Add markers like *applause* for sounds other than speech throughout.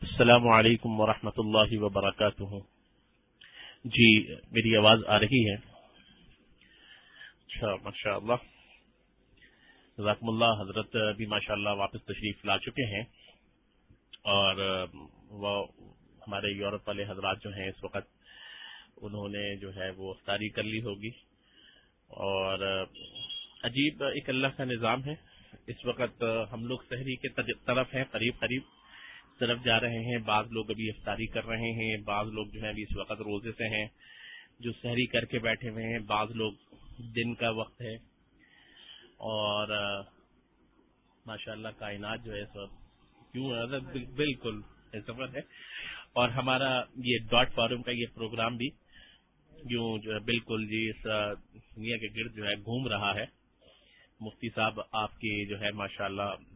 السلام علیکم ورحمۃ اللہ وبرکاتہ۔ جی میری آواز آ رہی ہے۔ اچھا ماشاء اللہ ذاکم اللہ، حضرت بھی ماشاء اللہ واپس تشریف لا چکے ہیں۔ اور، وہ ہمارے یورپ والے حضرات جو ہیں، اس وقت انہوں نے جو ہے وہ افطاری کر لی ہوگی۔ اور، عجیب ایک اللہ کا نظام ہے۔ اس وقت ہم لوگ شہری کے طرف ہیں، قریب قریب۔ طرف جا رہے ہیں، بعض لوگ ابھی افطاری کر رہے ہیں، بعض لوگ جو ہے ابھی اس وقت روزے سے ہیں جو شہری کر کے بیٹھے ہوئے ہیں، بعض لوگ دن کا وقت ہے۔ اور ماشاء اللہ کائنات جو ہے سب کیوں بالکل سفر ہے۔ اور ہمارا یہ ڈاٹ فارم کا یہ پروگرام بھی یوں جو ہے بالکل جی اس دنیا کے گرد جو ہے گھوم رہا ہے۔ مفتی صاحب آپ کی جو ہے ماشاء اللہ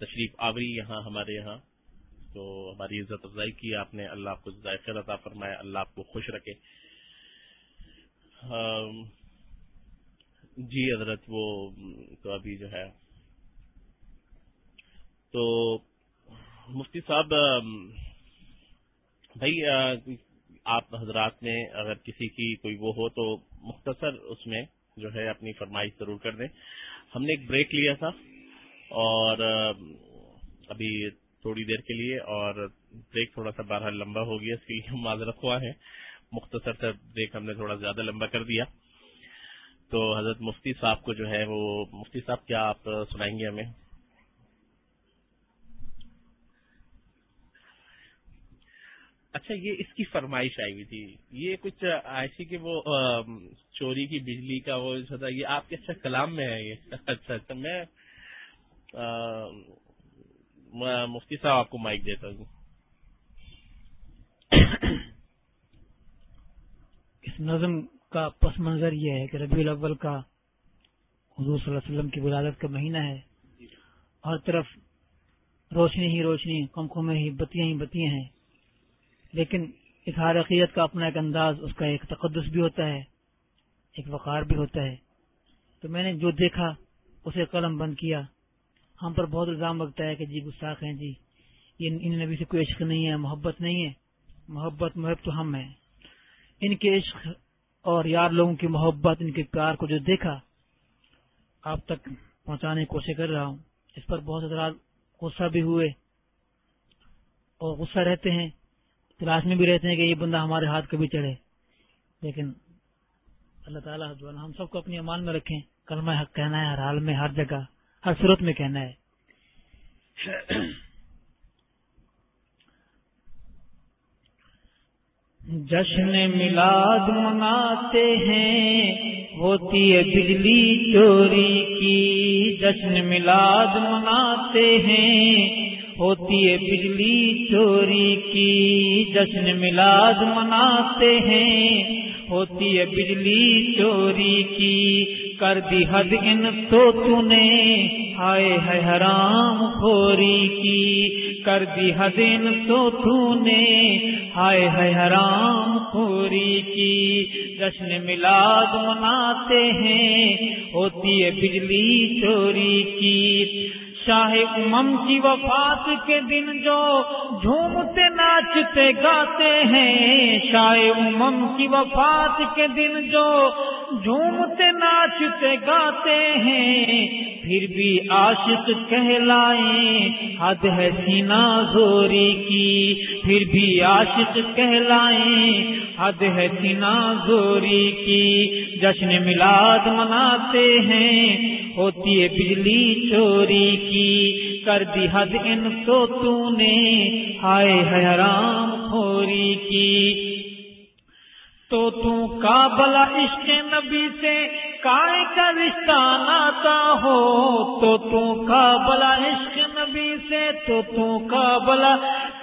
تشریف آوری یہاں ہمارے یہاں۔ تو ہماری عزت افزائی کی، آپ نے اللہ آپ کو ذائقہ عطا فرمایا، اللہ آپ کو خوش رکھے۔ جی حضرت، وہ، تو ابھی جو ہے۔ تو مفتی صاحب بھائی آپ حضرات میں اگر کسی کی کوئی وہ ہو تو مختصر اس میں جو ہے اپنی فرمائش ضرور کر دیں۔ ہم نے ایک بریک لیا تھا۔ اور ابھی تھوڑی دیر کے لیے اور بریک تھوڑا سا بارہ لمبا ہو گیا، اس کے لیے ہم معذرت ہوا ہے مختصر سے بریک ہم نے تھوڑا زیادہ لمبا کر دیا۔ تو حضرت مفتی صاحب کو جو ہے وہ، مفتی صاحب کیا آپ سنائیں گے ہمیں؟ اچھا یہ اس کی فرمائش آئی ہوئی تھی۔ یہ کچھ ایسی کہ وہ چوری کی بجلی کا وہ یہ آپ کے اچھا کلام میں ہے یہ۔ *laughs* اچھا اچھا میں مفتی صاحب آپ کو مائک دیتا ہوں۔ اس نظم کا پس منظر یہ ہے کہ ربیع الاول کا حضور صلی اللہ علیہ وسلم کی ولادت کا مہینہ ہے۔ ہر طرف روشنی ہی روشنی کم میں ہی بتیاں ہی بتیاں ہیں۔ لیکن اظہار عقیدت کا اپنا ایک انداز اس کا ایک تقدس بھی ہوتا ہے ایک وقار بھی ہوتا ہے۔ تو میں نے جو دیکھا اسے قلم بند کیا۔ ہم پر بہت الزام لگتا ہے کہ جی گستاخ ہیں جی یہ ان نبی سے کوئی عشق نہیں ہے، محبت نہیں ہے۔ محبت، محب تو ہم ہیں۔ ان کے عشق اور یار لوگوں کی محبت، ان کے پیار کو جو دیکھا، آپ تک پہنچانے کی کوشش کر رہا ہوں۔ اس پر بہت حضرات غصہ بھی ہوئے اور غصہ رہتے ہیں۔ تلاش میں بھی رہتے ہیں کہ یہ بندہ ہمارے ہاتھ کبھی چڑھے۔ لیکن اللہ تعالیٰ ہم سب کو اپنی امان میں رکھیں۔ کلمہ حق کہنا ہے، ہر حال میں، ہر جگہ۔ ہر صورت میں کہنا ہے۔ جشن ملاد مناتے ہیں، ہوتی ہے بجلی چوری کی۔ جشن ملاد مناتے ہیں، ہوتی ہے بجلی چوری کی۔ جشن ملاد مناتے ہیں ہوتی ہے بجلی چوری کی کر دی حد ان تو نے ہائے ہے حرام خوری کی کر دی حد ان تو تو نے ہائے ہے حرام خوری کی جشن ملاد مناتے ہیں۔ ہوتی ہے بجلی چوری کی شاہ امم کی وفات کے دن جو جھومتے ناچتے گاتے ہیں، شاہ امم کی وفات کے دن جو جھومتے ناچتے گاتے ہیں۔ پھر بھی عاشق کہلائیں حد ہے سینا زوری کی۔ پھر بھی عاشق کہلائیں حد ہے سینا زوری کی۔ جشن ملاد مناتے ہیں ہوتی ہے بجلی چوری کی۔ کر دی حد ان تو تو نے ہائے حرام خوری کی۔ تو تو کا بلا عشق نبی سے کائے کا رشتہ ناتا ہو۔ تو تو کا بلا عشق نبی سے تو تو کا بلا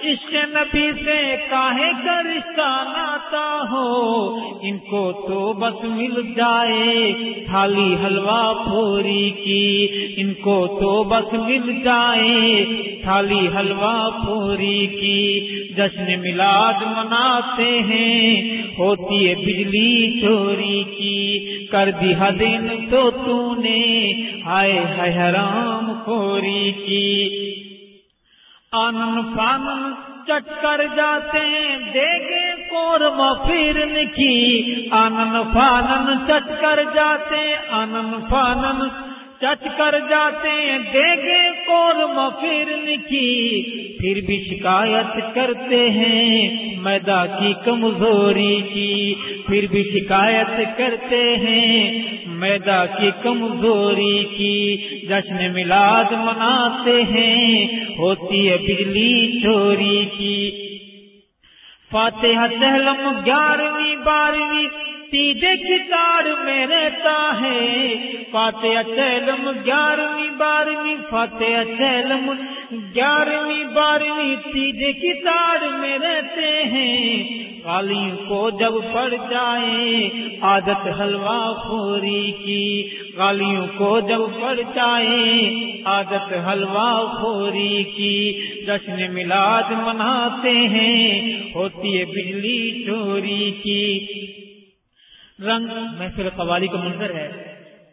عشق نبی سے کاہے کا رشتہ ناتا ہو۔ ان کو تو بس مل جائے تھالی حلوا پھوری کی۔ ان کو تو بس مل جائے تھالی حلوا پھوری کی۔ جشن ملاد مناتے ہیں، ہوتی ہے بجلی چوری کی۔ کر دی حدین تو تو نے ہائے حرام خوری کی۔ آنن فانن چٹ کر جاتے دیگے کورم پھرن کی آنن فانن چٹ کر جاتے آنن فانن چچ کر جاتے دیگے کورم پھرن کی پھر بھی شکایت کرتے ہیں میدا کی کمزوری کی۔ پھر بھی شکایت کرتے ہیں میدا کی کمزوری کی۔ جشن میلاد مناتے ہیں، ہوتی ہے بجلی چوری کی۔ فاتحہ سہلم گیارہویں، بارہویں تیجے کی تار میں رہتا ہے۔ فاتح چیلم گیارہویں، بارہویں فاتح چیلم گیارہویں، بارہویں تیجے کی تار میں رہتے ہیں۔ کالیوں کو جب پڑ جائے عادت حلوا خوری کی کالیوں کو جب پڑ جائے عادت حلوا خوری کی۔ جشن ملاد مناتے ہیں، ہوتی ہے بجلی چوری کی۔ رنگ محفل قوالی کا منظر ہے۔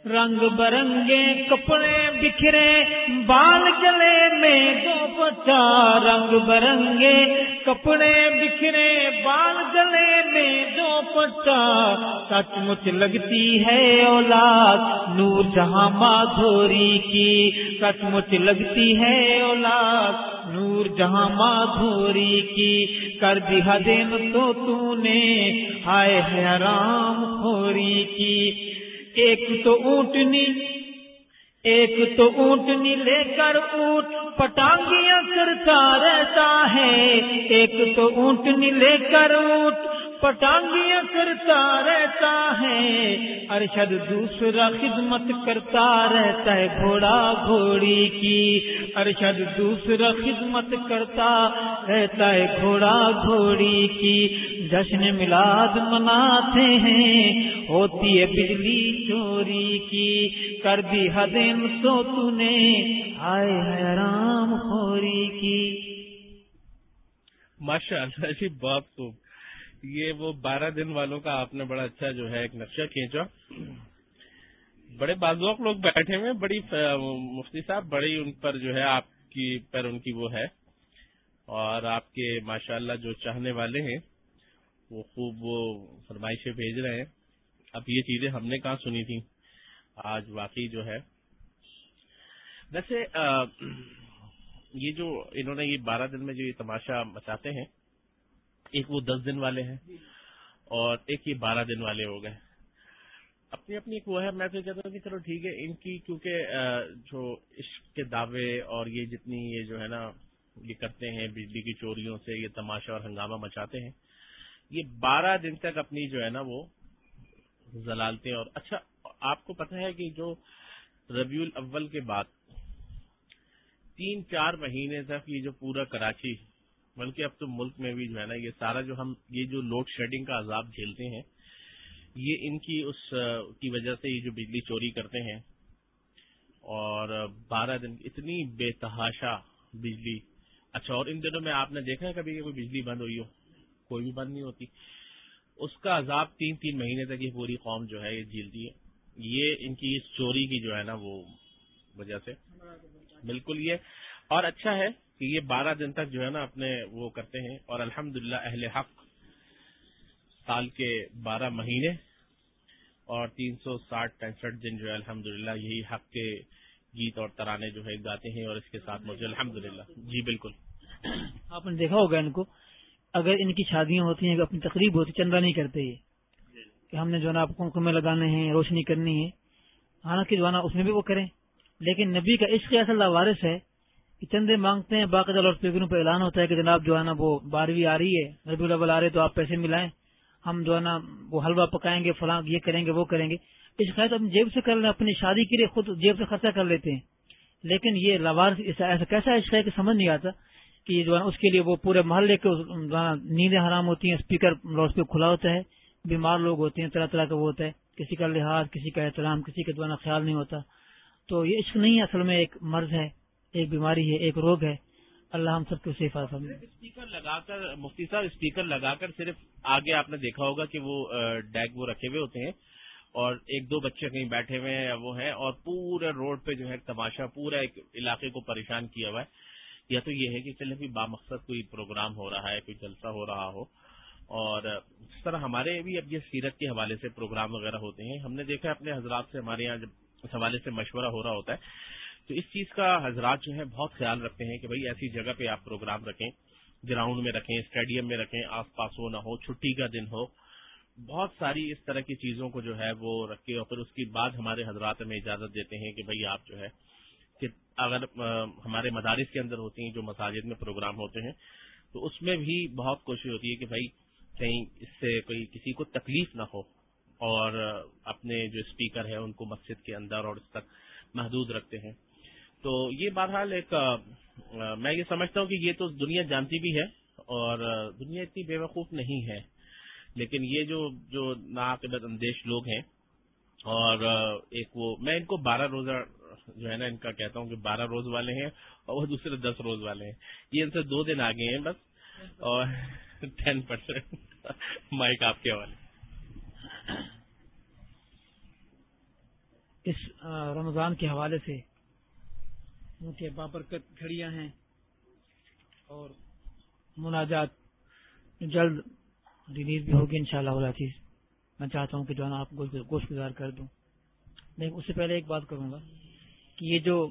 رنگ برنگے کپڑے بکھرے، بال گلے میں دو بچا رنگ برنگے، کپڑے بکھرے، بال گلے میں دو پچا سچ مچ لگتی ہے اولاد، نور جہاں مادھوری کی۔ سچ مچ لگتی ہے اولاد، نور جہاں مادھوری کی۔ کر دیا دین تو تو نے، ہائے حرام خوری کی۔ ایک تو اونٹنی، ایک تو اونٹنی لے کر اونٹ پٹانگیاں کرتا رہتا ہے، ایک تو اونٹنی لے کر اونٹ پٹانگیاں کرتا رہتا ہے، ارشد دوسرا خدمت کرتا رہتا ہے گھوڑا گھوڑی کی۔ ارشد دوسرا خدمت کرتا رہتا ہے گھوڑا گھوڑی کی۔ جشن ملاد مناتے ہیں، ہوتی ہے بجلی چوری کی۔ کر دی حدین تو تو نے آئے حیرام خوری کی۔ ماشاء اللہ جی بہت خوب یہ وہ بارہ دن والوں کا آپ نے بڑا اچھا جو ہے ایک نقشہ کھینچا۔ بڑے بازوق لوگ بیٹھے ہوئے بڑی مفتی صاحب بڑی ان پر جو ہے آپ کی، پر ان کی وہ ہے۔ اور آپ کے ماشاءاللہ جو چاہنے والے ہیں، وہ خوب وہ فرمائشیں بھیج رہے ہیں۔ اب یہ چیزیں ہم نے کہاں سنی تھیں؟ آج واقعی جو ہے۔ ویسے یہ جو انہوں نے یہ بارہ دن میں جو یہ تماشا مچاتے ہیں ایک وہ دس دن والے ہیں اور ایک یہ بارہ دن والے ہو گئے اپنی اپنی ایک وہ ہے، میں تو کہتا ہوں کہ چلو ٹھیک ہے، ان کی کیونکہ جو عشق کے دعوے اور یہ جتنی یہ جو ہے نا، یہ کرتے ہیں بجلی کی چوریوں سے، یہ تماشا اور ہنگامہ مچاتے ہیں، یہ بارہ دن تک اپنی جو ہے نا وہ زلالتے اور اچھا آپ کو پتہ ہے کہ جو ربیع الاول کے بعد تین چار مہینے تک یہ جو پورا کراچی بلکہ اب تو ملک میں بھی جو ہے نا، یہ سارا جو ہم، یہ جو لوڈ شیڈنگ کا عذاب جھیلتے ہیں، یہ ان کی اس کی وجہ سے یہ جو بجلی چوری کرتے ہیں۔ اور بارہ دن، اتنی بے تحاشا بجلی۔ اچھا اور ان دنوں میں آپ نے دیکھا ہے کبھی کہ کوئی بجلی بند ہوئی ہو؟ کوئی بھی بند نہیں ہوتی۔ اس کا عذاب تین تین مہینے تک یہ پوری قوم جو ہے، یہ جھیلتی ہے۔ یہ ان کی اس چوری کی جو ہے نا، وہ وجہ سے۔ بالکل یہ۔ اور اچھا ہے کہ یہ بارہ دن تک جو ہے نا اپنے وہ کرتے ہیں اور الحمد اہل حق سال کے بارہ مہینے اور تین سو ساٹھ پینسٹھ دن جو ہے الحمد یہی حق کے گیت اور ترانے جو ہے گاتے ہیں اور اس کے ساتھ مجھے الحمد جی بالکل۔ آپ نے دیکھا ہوگا ان کو اگر ان کی شادیاں ہوتی ہیں اپنی تقریب ہوتی چندہ نہیں کرتے یہ۔ کہ ہم نے جو ہے نا آپ کو میں لگانے ہیں روشنی کرنی ہے۔ حالانکہ جو ہے نا اس میں بھی وہ کریں۔ لیکن نبی کا عشق ایسا وارث ہے چندے مانگتے ہیں، باقاعدہ لاؤڈ اسپیکروں پہ اعلان ہوتا ہے کہ جناب جو ہے نا وہ بارہویں آ رہی ہے ربی الاول آ رہے تو آپ پیسے ملائیں، ہم جو ہے نا وہ حلوہ پکائیں گے، فلاں یہ کریں گے، وہ کریں گے۔ اس خیر ہم جیب سے کر لیں، اپنی شادی کے لیے خود جیب سے خرچہ کر لیتے ہیں۔ لیکن یہ لوار ایسا کیسا عشق ہے کہ سمجھ نہیں آتا کہ جو ہے اس کے لیے وہ پورے محلے کے نیندیں حرام ہوتی ہیں اسپیکر لاؤڈ اسپیکر کھلا ہوتا ہے، بیمار لوگ ہوتے ہیں، طرح طرح کا وہ ہوتا ہے۔ کسی کا لحاظ، کسی کا احترام، کسی کا جو خیال نہیں ہوتا۔ تو یہ عشق نہیں اصل میں ایک مرض ہے۔ ایک بیماری ہے، ایک روگ ہے، اللہ ہم سب کو اسپیکر لگا کر، مفتی صاحب، اسپیکر لگا کر صرف آگے آپ نے دیکھا ہوگا کہ وہ ڈیک وہ رکھے ہوئے ہوتے ہیں اور ایک دو بچے کہیں بیٹھے ہوئے ہیں، وہ ہیں اور پورے روڈ پہ جو ہے تماشا، پورا ایک علاقے کو پریشان کیا ہوا ہے۔ یا تو یہ ہے کہ چلے بھی بامقصد کوئی پروگرام ہو رہا ہے، کوئی جلسہ ہو رہا ہو۔ اور اس طرح ہمارے بھی اب یہ سیرت کے حوالے سے پروگرام وغیرہ ہوتے ہیں۔ ہم نے دیکھا اپنے حضرات سے ہمارے یہاں جب اس حوالے سے مشورہ ہو رہا ہوتا ہے تو اس چیز کا حضرات جو ہے بہت خیال رکھتے ہیں کہ بھائی ایسی جگہ پہ آپ پروگرام رکھیں، گراؤنڈ میں رکھیں، اسٹیڈیم میں رکھیں، آس پاس ہو نہ ہو، چھٹی کا دن ہو، بہت ساری اس طرح کی چیزوں کو جو ہے وہ رکھے اور پھر اس کے بعد ہمارے حضرات میں اجازت دیتے ہیں کہ بھائی آپ جو ہے کہ اگر ہمارے مدارس کے اندر ہوتی ہیں جو مساجد میں پروگرام ہوتے ہیں، تو اس میں بھی بہت کوشش ہوتی ہے کہ بھائی کہیں اس سے کوئی کسی کو تکلیف نہ ہو اور اپنے جو اسپیکر ہیں ان کو مسجد کے اندر اور اس تک محدود رکھتے ہیں۔ تو یہ بہرحال ایک میں یہ سمجھتا ہوں کہ یہ تو دنیا جانتی بھی ہے اور دنیا اتنی بے وقوف نہیں ہے، لیکن یہ جو جو ناقبت اندیش لوگ ہیں اور ایک وہ، میں ان کو بارہ روزہ جو ہے نا ان کا کہتا ہوں کہ بارہ روز والے ہیں اور وہ دوسرے دس روز والے ہیں۔ یہ ان سے دو دن آگے ہیں بس اور ٹین پرسینٹ مائک آپ کے حوالے۔ اس رمضان کے حوالے سے کے بابرکت گھڑیاں ہیں اور مناجات جلد ریلیز بھی ہوگی ان شاء اللہ چیز میں چاہتا ہوں کہ جو ہے نا آپ گوشت گزار کر دوں۔ لیکن اس سے پہلے ایک بات کروں گا کہ یہ جو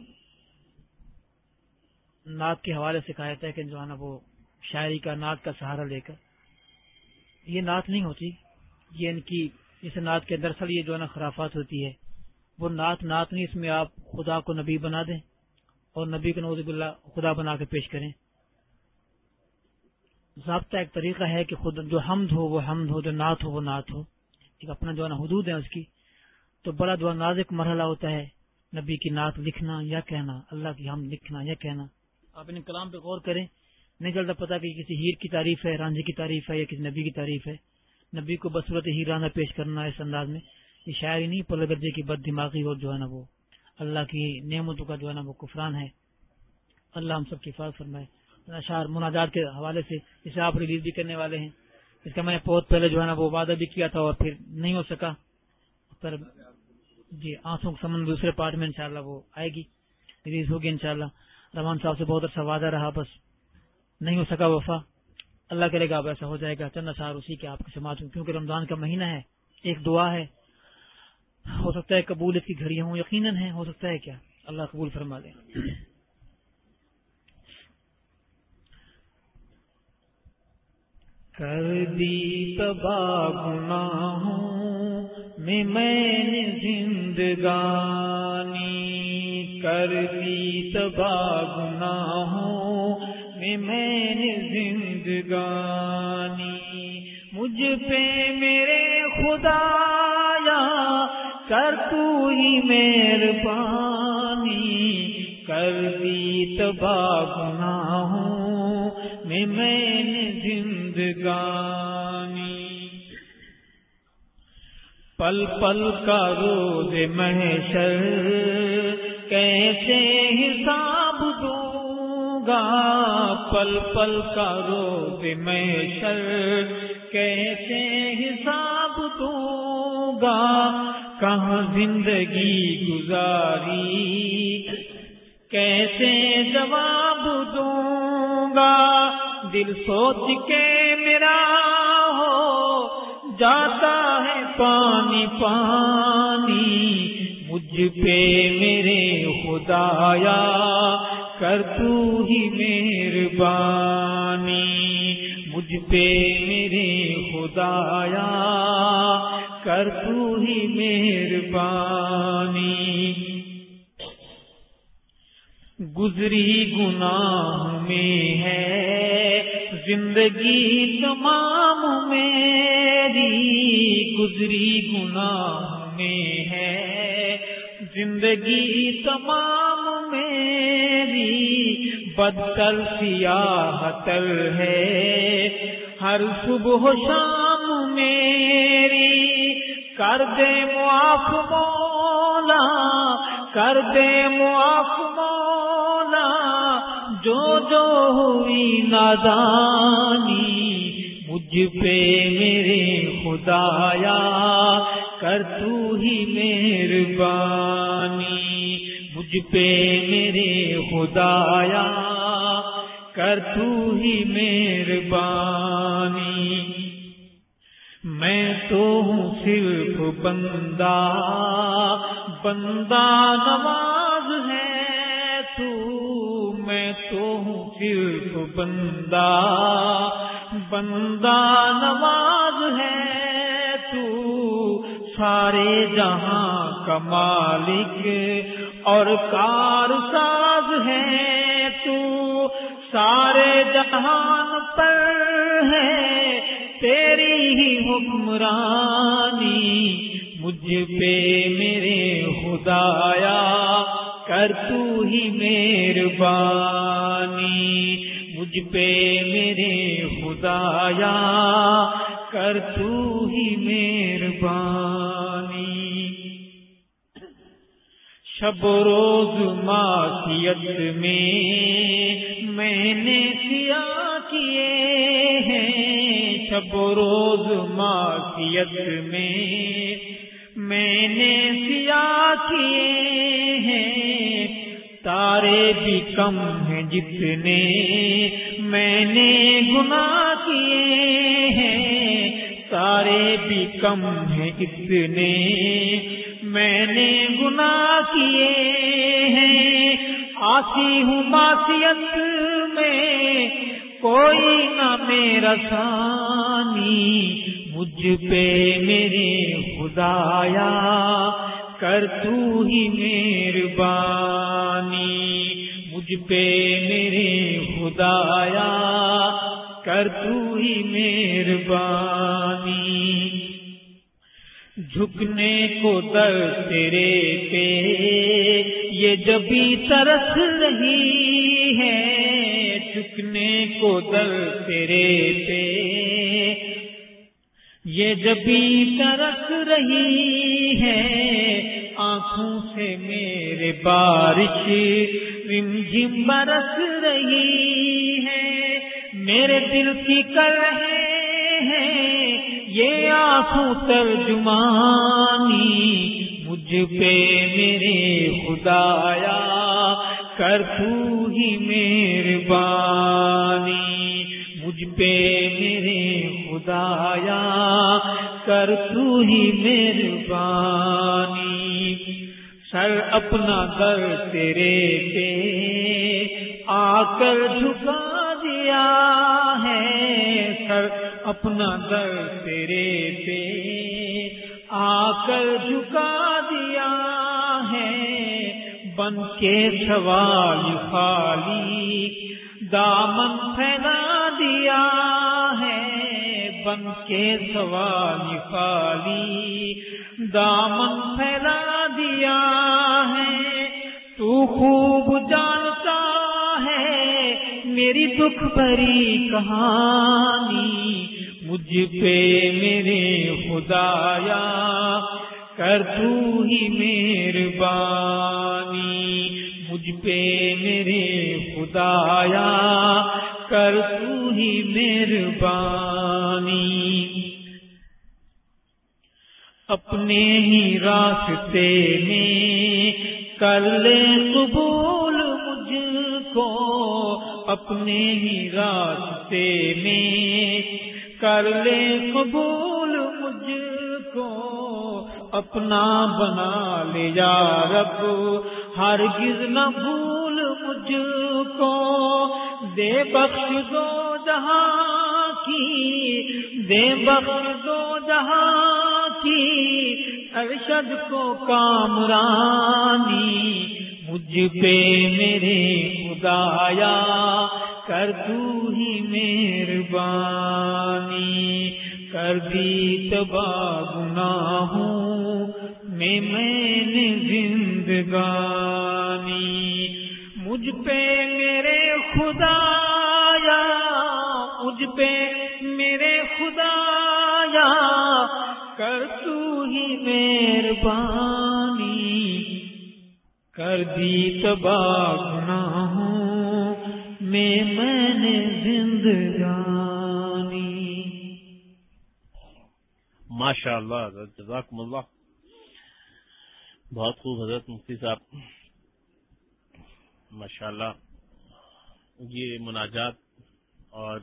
نعت کے حوالے سے کہا جاتا ہے کہ جو ہے نا وہ شاعری کا نعت کا سہارا لے کر، یہ نعت نہیں ہوتی۔ یہ ان کی، اس نعت کے دراصل یہ جو ہے نا خرافات ہوتی ہے، وہ نعت نعت نہیں، اس میں آپ خدا کو نبی بنا دیں۔ اور نبی کے نوز اللہ خدا بنا کے پیش کریں۔ ضابطہ ایک طریقہ ہے کہ خود جو حمد ہو وہ حمد ہو، جو نعت ہو وہ نعت ہو۔ ایک اپنا جو ہے نا حدود ہے اس کی۔ تو بڑا جو نازک مرحلہ ہوتا ہے نبی کی نعت لکھنا یا کہنا، اللہ کی ہم لکھنا یا کہنا۔ آپ ان کلام پہ غور کریں، نہیں چلتا پتا کہ کسی ہیر کی تعریف ہے رانجی کی تعریف ہے یا کسی نبی کی تعریف ہے۔ نبی کو بصورت ہیر رانا پیش کرنا اس انداز میں، یہ شاعری نہیں پل درجے کی بد دماغی اور جو ہے نا وہ اللہ کی نعمتوں کا جو ہے نا وہ کفران ہے۔ اللہ ہم سب کی حفاظت فرمائے۔ اشار مناجات کے حوالے سے اسے آپ ریلیز بھی کرنے والے ہیں۔ اس کا میں نے بہت پہلے جو ہے نا وہ وعدہ بھی کیا تھا اور پھر نہیں ہو سکا۔ پر جی آنسوں کا سمن دوسرے پارٹ میں انشاءاللہ وہ آئے گی، ریلیز ہوگی انشاءاللہ۔ شاء رحمان صاحب سے بہت اچھا وعدہ رہا، بس نہیں ہو سکا وفا۔ اللہ کرے گا اب ایسا ہو جائے گا۔ چند اشار اسی کے آپ کے سماعت کیونکہ رمضان کا مہینہ ہے، ایک دعا ہے۔ ہو سکتا ہے قبول اس کی گھڑیاں ہوں، یقیناً ہے ہو سکتا ہے کیا؟ اللہ قبول فرما دے کر دی تباہ گناہوں میں میں نے زندگانی۔ کر دی تباہ گناہوں میں میں نے زندگانی۔ مجھ پہ میرے خدا کر تو ہی مہربانی، کر دی تباہ گناہوں میں میں نے زندگانی۔ پل پل کا روز محشر، کیسے حساب دوں گا؟ پل پل کا روز محشر، کیسے حساب دوں گا؟ کہاں زندگی گزاری؟ کیسے جواب دوں گا؟ دل سوچ کے میرا ہو، جاتا ہے پانی پانی۔ مجھ پہ میرے خدایا، کر تو ہی مہربانی۔ مجھ پہ میرے خدایا کر تو ہی مہربانی۔ گزری گناہ میں ہے، زندگی تمام میری۔ گزری گناہ میں ہے، زندگی تمام میری۔ بدل سیاہ تل ہے، ہر صبح شام میری کر دے معاف مولا، کر دے معاف مولا، جو جو ہوئی نادانی، مجھ پہ میرے خدایا، کر تو ہی مہربانی، مجھ پہ میرے خدایا، کر تو ہی مہربانی۔ میں تو ہوں صرف بندہ بندہ نواز ہے۔ تو میں تو ہوں صرف بندہ بندہ نواز ہے۔ تو سارے جہاں کا مالک اور کار ساز ہے۔ تو سارے جہان پر ہے۔ تیری ہی حکمرانی، مجھ پہ میرے خدایا، کر تو ہی مہربانی۔ مجھ پہ میرے خدایا، کر تو ہی مہربانی۔ شب روز معصیت میں میں نے سیا کیے ہیں شب روز معافیت میں میں نے سیا کیے ہیں۔ تارے بھی کم ہیں جتنے میں نے گنا کیے ہیں۔ تارے بھی کم ہیں اتنے میں نے گنا کیے ہیں۔ آسی ہوں معصیت میں کوئی نہ میرا سانی مجھ پہ میرے خدایا، کر تو ہی مہربانی۔ مجھ پہ میرے خدایا، کر تو ہی مہربانی۔ جھکنے کو در تیرے پہ، یہ جبھی ترس رہی ہے۔ کو در تیرے پہ۔ یہ جبھی ترس رہی ہے، آنکھوں سے میرے بارش رم جم برس رہی ہے۔ میرے دل کی کر رہے ہیں، یہ آنکھوں ترجمانی، مجھ پہ میرے خدایا کر تو ہی مہربانی، مجھ پہ میرے خدایا، کر تو ہی مہربانی۔ سر اپنا در تیرے پہ آ کر جھکا دیا ہے۔ سر اپنا در تیرے پہ آ کر جھکا دیا ہے بن کے سوال خالی، دامن پھیلا دیا ہے، بن کے سوال خالی، دامن پھیلا دیا ہے۔ تو خوب جانتا ہے میری دکھ بھری کہانی، مجھ پہ میرے خدایا کر تو ہی مہربانی، مجھ پہ میرے خدایا، کر تو ہی مہربانی۔ اپنے ہی راستے میں کر لے قبول مجھ کو، اپنے ہی راستے میں کر لے قبول مجھ کو اپنا بنا لے یا رب، ہرگز نہ بھول مجھ کو۔ دے بخش دو جہاں کی دے بخش دو جہاں کی، ارشد کو کامرانی، مجھ پہ میرے خدایا، کر تو ہی مہربانی۔ کر دی تباہ گناہوں میں میں نے زندگانی، مجھ پہ میرے خدایا، مجھ پہ میرے خدایا، کر تو ہی مہربانی، کر دی تباہ گناہوں میں میں نے زندگانی۔ ماشاء اللہ جزاکم اللہ۔ بہت خوب حضرت مفتی صاحب۔ ماشاء اللہ یہ مناجات اور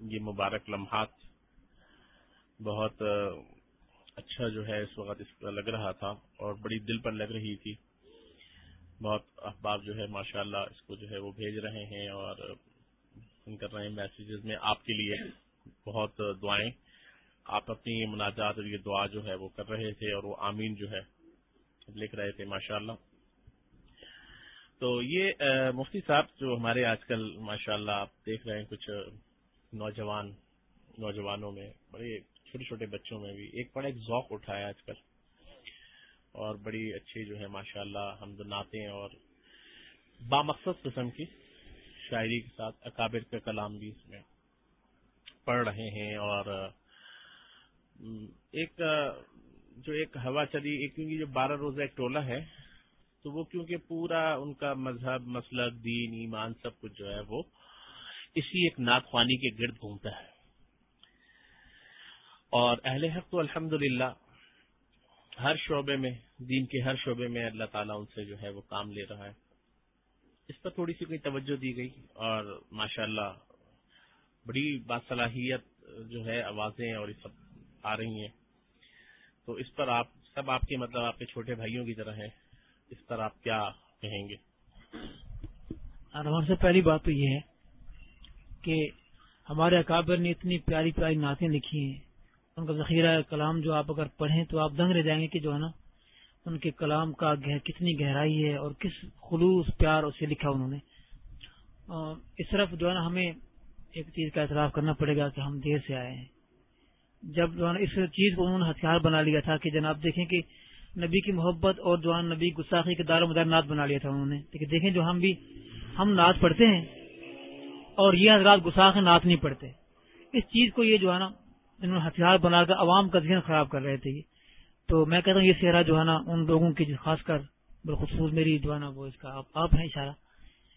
یہ مبارک لمحات بہت اچھا جو ہے اس وقت اس کا لگ رہا تھا اور بڑی دل پر لگ رہی تھی۔ بہت احباب جو ہے ماشاء اللہ اس کو جو ہے وہ بھیج رہے ہیں اور کر رہے ہیں میسیجز میں آپ کے لیے بہت دعائیں۔ آپ اپنی مناجات اور یہ دعا جو ہے وہ کر رہے تھے اور وہ آمین جو ہے لکھ رہے تھے ماشاء اللہ تو یہ مفتی صاحب جو ہمارے آج کل ماشاء اللہ آپ دیکھ رہے ہیں، کچھ نوجوان، نوجوانوں میں، بڑے چھوٹے چھوٹے بچوں میں بھی ایک بڑا ایک ذوق اٹھا ہے آج کل۔ اور بڑی اچھی جو ہے ماشاء اللہ ہم نعتیں اور بامقصد قسم کی شاعری کے ساتھ اکابر کا کلام بھی اس میں پڑھ رہے ہیں۔ اور ایک جو ایک ہوا چلی، ایک کیونکہ جو بارہ روزہ ایک ٹولہ ہے، تو وہ کیونکہ پورا ان کا مذہب، مسلک، دین، ایمان سب کچھ جو ہے وہ اسی ایک ناخوانی کے گرد گھومتا ہے۔ اور اہل حق تو الحمد ہر شعبے میں، دین کے ہر شعبے میں اللہ تعالیٰ ان سے جو ہے وہ کام لے رہا ہے۔ اس پر تھوڑی سی کوئی توجہ دی گئی اور ماشاء اللہ بڑی باصلاحیت جو ہے آوازیں اور یہ سب آ رہی ہیں۔ تو اس پر آپ سب آپ کے مطلب آپ کے چھوٹے بھائیوں کی طرح ہیں۔ اس پر آپ کیا کہیں گے؟ سے پہلی بات تو یہ ہے کہ ہمارے اکابر نے اتنی پیاری پیاری نعتیں لکھی ہیں۔ ان کا ذخیرہ کلام جو آپ اگر پڑھیں تو آپ دنگ رہ جائیں گے کہ جو ہے نا، ان کے کلام کا کتنی گہرائی ہے اور کس خلوص پیار اسے لکھا انہوں نے۔ اس طرف جو ہے نا، ہمیں ایک چیز کا اعتراف کرنا پڑے گا کہ ہم دیر سے آئے ہیں۔ جب جو نا اس چیز کو انہوں نے ہتھیار بنا لیا تھا کہ جناب دیکھیں کہ نبی کی محبت اور جو نبی گساخی کے دار مدار نعت بنا لیا تھا انہوں نے۔ لیکن دیکھیں جو ہم بھی ہم نعت پڑھتے ہیں اور یہ حضرات گساخ نعت نہیں پڑھتے۔ اس چیز کو یہ جو ہے نا انہوں نے ہتھیار بنا کر عوام کا ذہن خراب کر رہے تھے۔ تو میں کہتا ہوں یہ چہرہ جو ہے نا ان لوگوں کی خاص کر بالخصوص میری جو ہے نا وہ اس کا آپ ہیں اشارہ۔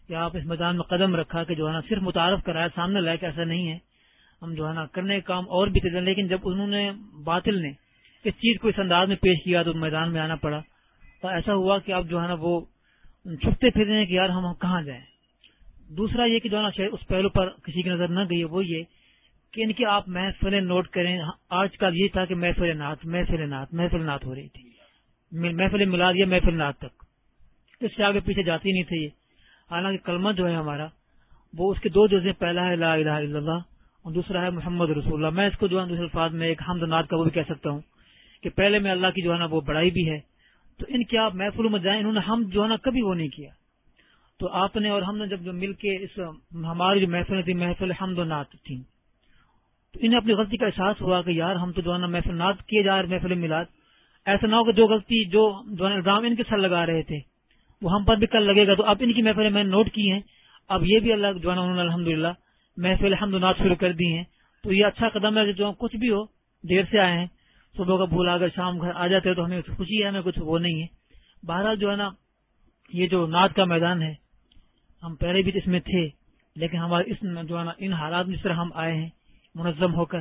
کہ آپ اس میدان میں قدم رکھا کہ جو ہے نا صرف متعارف کرایا سامنے لائے کہ ایسا نہیں ہے۔ ہم جو ہے نا کرنے کام اور بھی کرتے لیکن جب انہوں نے باطل نے اس چیز کو اس انداز میں پیش کیا تو میدان میں آنا پڑا۔ تو ایسا ہوا کہ اب جو ہے نا وہ چھپتے پھر رہے ہیں کہ یار ہم کہاں جائیں۔ دوسرا یہ کہ جو ہے نا اس پہلو پر کسی کی نظر نہ گئی وہ یہ کہ ان کی آپ محفلیں نوٹ کریں۔ آج کل یہ تھا کہ محفل نعت محفل نعت محفل نعت ہو رہی تھی۔ محفل ملا دیا محفل نعت تک۔ اس سے آگے پیچھے جاتی نہیں تھی حالانکہ کلمہ جو ہے ہمارا، وہ اس کے دو جزے پہلا ہے، لا الہ الا اللہ۔ اور دوسرا ہے محمد رسول اللہ۔ میں اس کو جو ہے دوسرے الفاظ میں ایک حمد نعت کا وہ بھی کہہ سکتا ہوں کہ پہلے میں اللہ کی جو ہے نا وہ بڑائی بھی ہے، تو ان کی آپ محفلوں میں جائیں؟ انہوں نے ہم جو ہے نا کبھی وہ نہیں کیا۔ تو آپ نے اور ہم نے جب جو مل کے اس ہماری جو محفل تھی، محفل حمد و نعت تھی۔ تو انہیں اپنی غلطی کا احساس ہوا کہ یار ہم تو جو ہے نا محفل نعت کیے جا رہے محفل میلاد ایسا نہ ہو کہ جو غلطی، جو جو الزام ان کے سر لگا رہے تھے، وہ ہم پر بھی کل لگے گا۔ تو اب ان کی محفلیں میں نے نوٹ کی ہیں۔ اب یہ بھی اللہ جو ہے نا الحمد للہ محفل حمد و نعت شروع کر دی ہیں۔ تو یہ اچھا قدم ہے کہ جو کچھ بھی ہو، دیر سے آئے ہیں، صبح کا بھول اگر شام گھر آ جاتے تو ہمیں خوشی ہے، ہمیں کچھ وہ نہیں ہے۔ بہرحال جو ہے نا، یہ جو نعت کا میدان ہے، ہم پہلے بھی اس میں تھے، لیکن ہمارے اس جو ہے نا، ان حالات میں جس طرح ہم آئے ہیں، منظم ہو کر،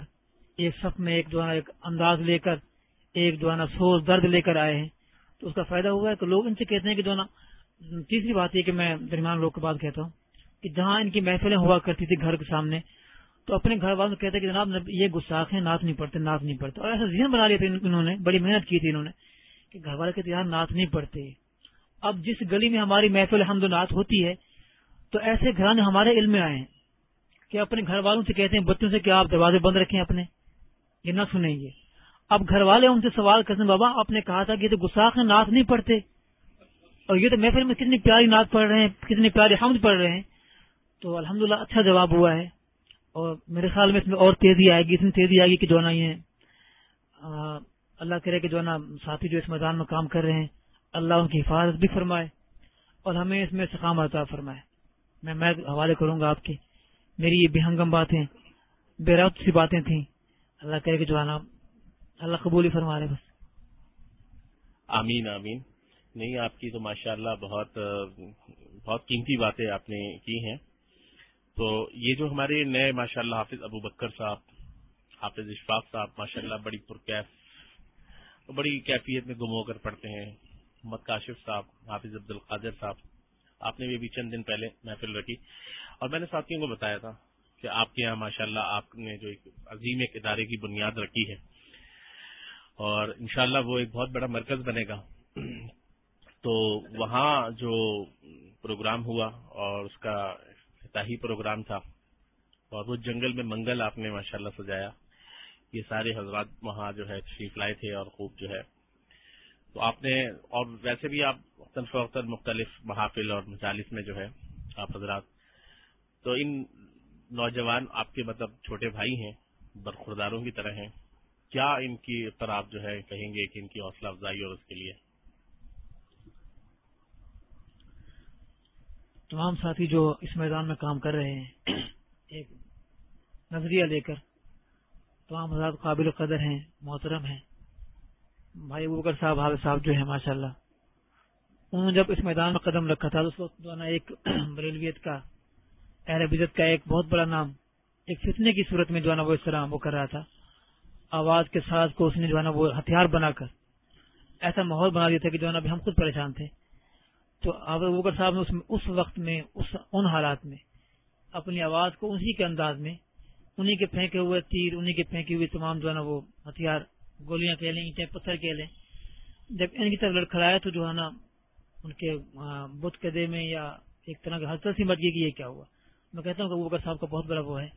ایک سب میں ایک جو ہے نا، ایک انداز لے کر، ایک جو ہے نا، سوز درد لے کر آئے ہیں۔ تو اس کا فائدہ ہوا ہے کہ لوگ ان سے کہتے ہیں کہ جو ہے نا، تیسری بات یہ کہ میں درمیان لوگ کی بات کہتا ہوں۔ کہ جہاں ان کی محفلیں ہوا کرتی تھی گھر کے سامنے، تو اپنے گھر والوں کہتے کہ جناب یہ گساخ ہیں، نعت نہیں پڑھتے، نعت نہیں پڑھتے۔ اور ایسا ذہن بنا لیا تھا انہوں نے، بڑی محنت کی تھی انہوں نے کہ گھر والے کہتے یار نعت نہیں پڑھتے۔ اب جس گلی میں ہماری محفل حمد و نعت ہوتی ہے، تو ایسے گھرانے ہمارے علم میں آئے ہیں کہ اپنے گھر والوں سے کہتے ہیں، بچوں سے کہ آپ دروازے بند رکھیں اپنے؟ یہ نہ سنیں گے اب گھر والے ان سے سوال کرتے ہیں، بابا آپ نے کہا تھا کہ یہ تو گساخ ہیں، نعت نہیں پڑھتے۔ اور یہ تو محفل میں کتنی پیاری نعت پڑھ رہے ہیں، کتنی پیاری حمد پڑھ رہے ہیں۔ تو الحمدللہ اچھا جواب ہوا ہے اور میرے خیال میں اس میں اور تیزی آئے گی، اتنی تیزی آئے گی کہ جو نا یہ اللہ کرے کہ جو نا ساتھی جو اس میدان میں کام کر رہے ہیں، اللہ ان کی حفاظت بھی فرمائے اور ہمیں اس میں سکام عطا فرمائے۔ میں میں حوالے کروں گا آپ کے۔ میری یہ بےحنگم باتیں، بے ربط سی باتیں تھیں۔ اللہ کرے کہ جو ہے نا اللہ قبول ہی فرما رہے بس۔ آمین آمین۔ نہیں، آپ کی تو ماشاءاللہ بہت بہت قیمتی باتیں آپ نے کی ہیں۔ تو یہ جو ہمارے نئے ماشاء اللہ حافظ ابو بکر صاحب، حافظ اشفاق صاحب ماشاء اللہ بڑی پرکیف، بڑی کیفیت میں گم ہو کر پڑھتے ہیں۔ محمد کاشف صاحب، حافظ عبد القادر صاحب، آپ نے بھی ابھی چند دن پہلے محفل رکھی۔ اور میں نے ساتھیوں کو بتایا تھا کہ آپ کے یہاں ماشاء اللہ آپ نے جو ایک عظیم ایک ادارے کی بنیاد رکھی ہے۔ اور انشاءاللہ وہ ایک بہت بڑا مرکز بنے گا۔ تو وہاں جو پروگرام ہوا اور اس کا افتتاحی پروگرام تھا۔ اور وہ جنگل میں منگل آپ نے ماشاءاللہ سجایا۔ یہ سارے حضرات وہاں جو ہے تشریف لائے تھے اور خوب جو ہے۔ تو آپ نے، اور ویسے بھی آپ وقتاً فوقتاً مختلف محافل اور مجالس میں جو ہے آپ حضرات۔ تو ان نوجوان آپ کے مطلب چھوٹے بھائی ہیں، برخورداروں کی طرح ہیں۔ کیا ان کی پر آپ جو ہے کہیں گے کہ ان کی حوصلہ افزائی اور اس کے لیے؟ تمام ساتھی جو اس میدان میں کام کر رہے ہیں، ایک نظریہ لے کر تمام حضرات قابل قدر ہیں، محترم ہیں۔ بھائی بکر صاحب حال صاحب جو ہے ماشاء اللہ انہوں نے جب اس میدان میں قدم رکھا تھا اس وقت جو ہے ایک *clears throat* بریلویت کا، اہل بزت کا ایک بہت بڑا نام، ایک فتنے کی صورت میں جو ہے نا، وہ اس طرح وہ کر رہا تھا۔ آواز کے ساتھ کو اس نے جو ہے نا، وہ ہتھیار بنا کر ایسا ماحول بنا دیا تھا کہ جو ہے نا ہم خود پریشان تھے۔ تو ابوکر صاحب نے اس وقت میں، اس ان حالات میں، اپنی آواز کو اسی کے انداز میں انہیں کے پھینکے ہوئے تیر انہیں کے پھینکے ہوئے تمام جو ہے نا وہ ہتھیار، گولیاں کہہ لیں، اینٹیں پتھر کہہ لیں۔ جب ان کی طرف لڑکھڑایا تو جو ہے نا ان کے بت قدے میں یا ایک طرح کا حسرت سی مچ گئی کہ یہ کیا ہوا۔ میں کہتا ہوں کہ ابوبکر صاحب کا بہت بڑا وہ ہے۔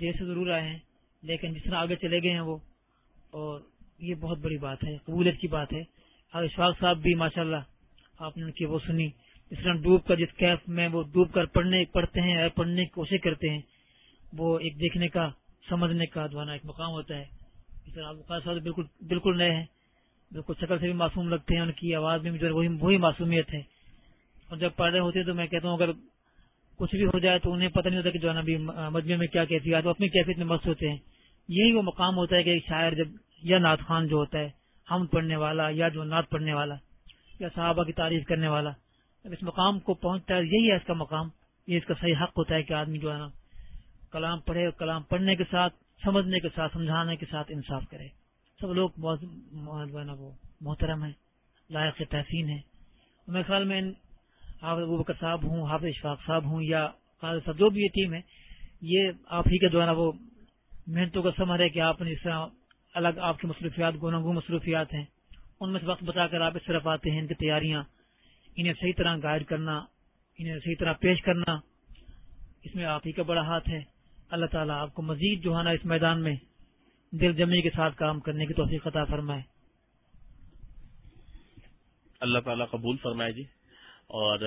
دیر سے ضرور آئے ہیں، لیکن جس طرح آگے چلے گئے ہیں وہ، اور یہ بہت بڑی بات ہے، قبولیت کی بات ہے۔ اور اشفاق صاحب بھی ماشاء اللہ آپ نے ان کی وہ سنی۔ جس طرح ڈوب کر جس کیف میں وہ ڈوب کر پڑھنے پڑھتے ہیں اور پڑھنے کی کوشش کرتے ہیں، وہ ایک دیکھنے کا، سمجھنے کا دوانا ایک مقام ہوتا ہے۔ اس طرح صاحب بالکل بالکل نئے ہیں۔ بالکل شکل سے بھی معصوم لگتے ہیں، ان کی آواز میں جو وہی معصومیت ہے۔ اور جب پڑھ رہے ہوتے ہیں تو میں کہتا ہوں اگر کچھ بھی ہو جائے تو انہیں پتہ نہیں ہوتا کہ جو ہے نا مجمے میں کیا کیفیت، وہ اپنی کیفیت میں مست ہوتے ہیں۔ یہی وہ مقام ہوتا ہے کہ شاعر جب یا نعت خان جو ہوتا ہے، ہم پڑھنے والا یا جو نعت پڑھنے والا یا صحابہ کی تعریف کرنے والا جب اس مقام کو پہنچتا ہے، یہی ہے اس کا مقام، یہ اس کا صحیح حق ہوتا ہے کہ آدمی جو ہے نا، کلام پڑھے، کلام پڑھنے کے ساتھ، سمجھنے کے ساتھ، سمجھانے کے ساتھ انصاف کرے۔ سب لوگ بہت وہ محترم ہیں، لائق تحسین ہے میرے خیال میں حافظ بکر صاحب ہوں، حافظ اشفاق صاحب ہوں، یا صاحب، جو بھی یہ ٹیم ہے، یہ آپ ہی کے دوارا وہ محنتوں کا سمر ہے کہ آپ نے اس طرح الگ آپ کی مصروفیات گونگو مصروفیات ہیں۔ ان میں سے وقت بتا کر آپ اس طرف آتے ہیں ان کی تیاریاں، انہیں صحیح طرح گائیڈ کرنا، انہیں صحیح طرح پیش کرنا۔ اس میں آپ ہی کا بڑا ہاتھ ہے۔ اللہ تعالیٰ آپ کو مزید جو ہے نا اس میدان میں دل جمی کے ساتھ کام کرنے کی توفیق عطا فرمائے۔ اللہ تعالیٰ قبول فرمائے جی۔ اور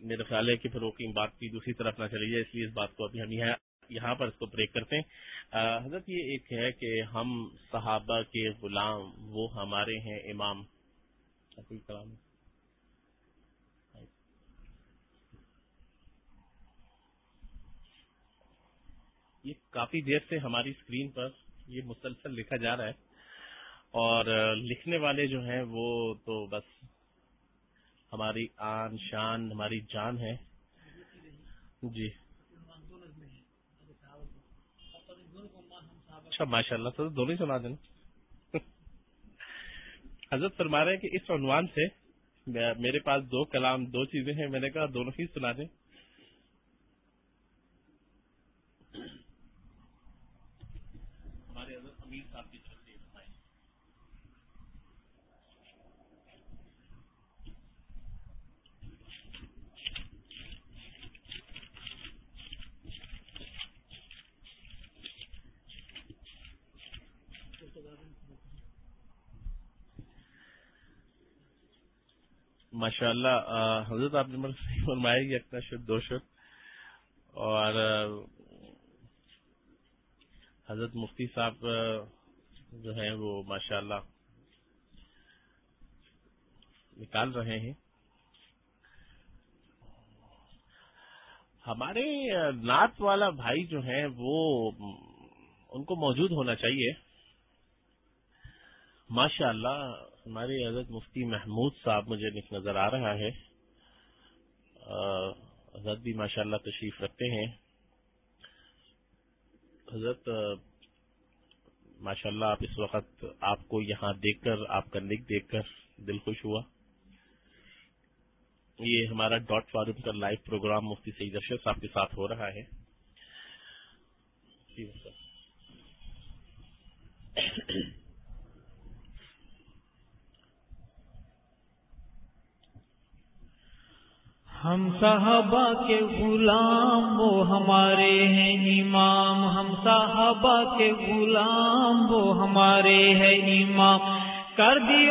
میرا خیال ہے کہ پھر وہ بات کی دوسری طرف نہ چلی جائے، اس لیے اس بات کو ابھی ہم یہاں پر اس کو بریک کرتے ہیں۔ حضرت یہ ایک ہے کہ ہم صحابہ کے غلام، وہ ہمارے ہیں امام۔ کلام یہ کافی دیر سے ہماری اسکرین پر یہ مسلسل لکھا جا رہا ہے۔ اور لکھنے والے جو ہیں، وہ تو بس ہماری آن شان، ہماری جان ہے۔ جی۔ اچھا ماشاء اللہ سر دونوں ہی سنا دینا *laughs* حضرت فرما رہے ہیں کہ اس عنوان سے میرے پاس دو کلام، دو چیزیں ہیں، میں نے کہا دونوں ہی سنا دیں۔ ماشاء اللہ حضرت آپ نے فرمایا کہ اپنا شد، دو شد۔ اور حضرت مفتی صاحب جو ہیں وہ ماشاء اللہ نکال رہے ہیں۔ ہمارے نعت والا بھائی جو ہیں وہ، ان کو موجود ہونا چاہیے۔ ماشاء اللہ ہمارے حضرت مفتی محمود صاحب مجھے نظر آ رہا ہے۔ حضرت بھی ماشاء اللہ تشریف رکھتے ہیں۔ حضرت ماشاء اللہ آپ اس وقت آپ کو یہاں دیکھ کر، آپ کا نک دیکھ کر دل خوش ہوا۔ یہ ہمارا ڈاٹ فاروق کا لائیو پروگرام مفتی سعید اشرف صاحب کے ساتھ ہو رہا ہے۔ جی، ہم صحابہ کے غلام وہ ہمارے ہیں امام۔ ہم صحابہ کے غلام وہ ہمارے ہیں امام۔ کر دی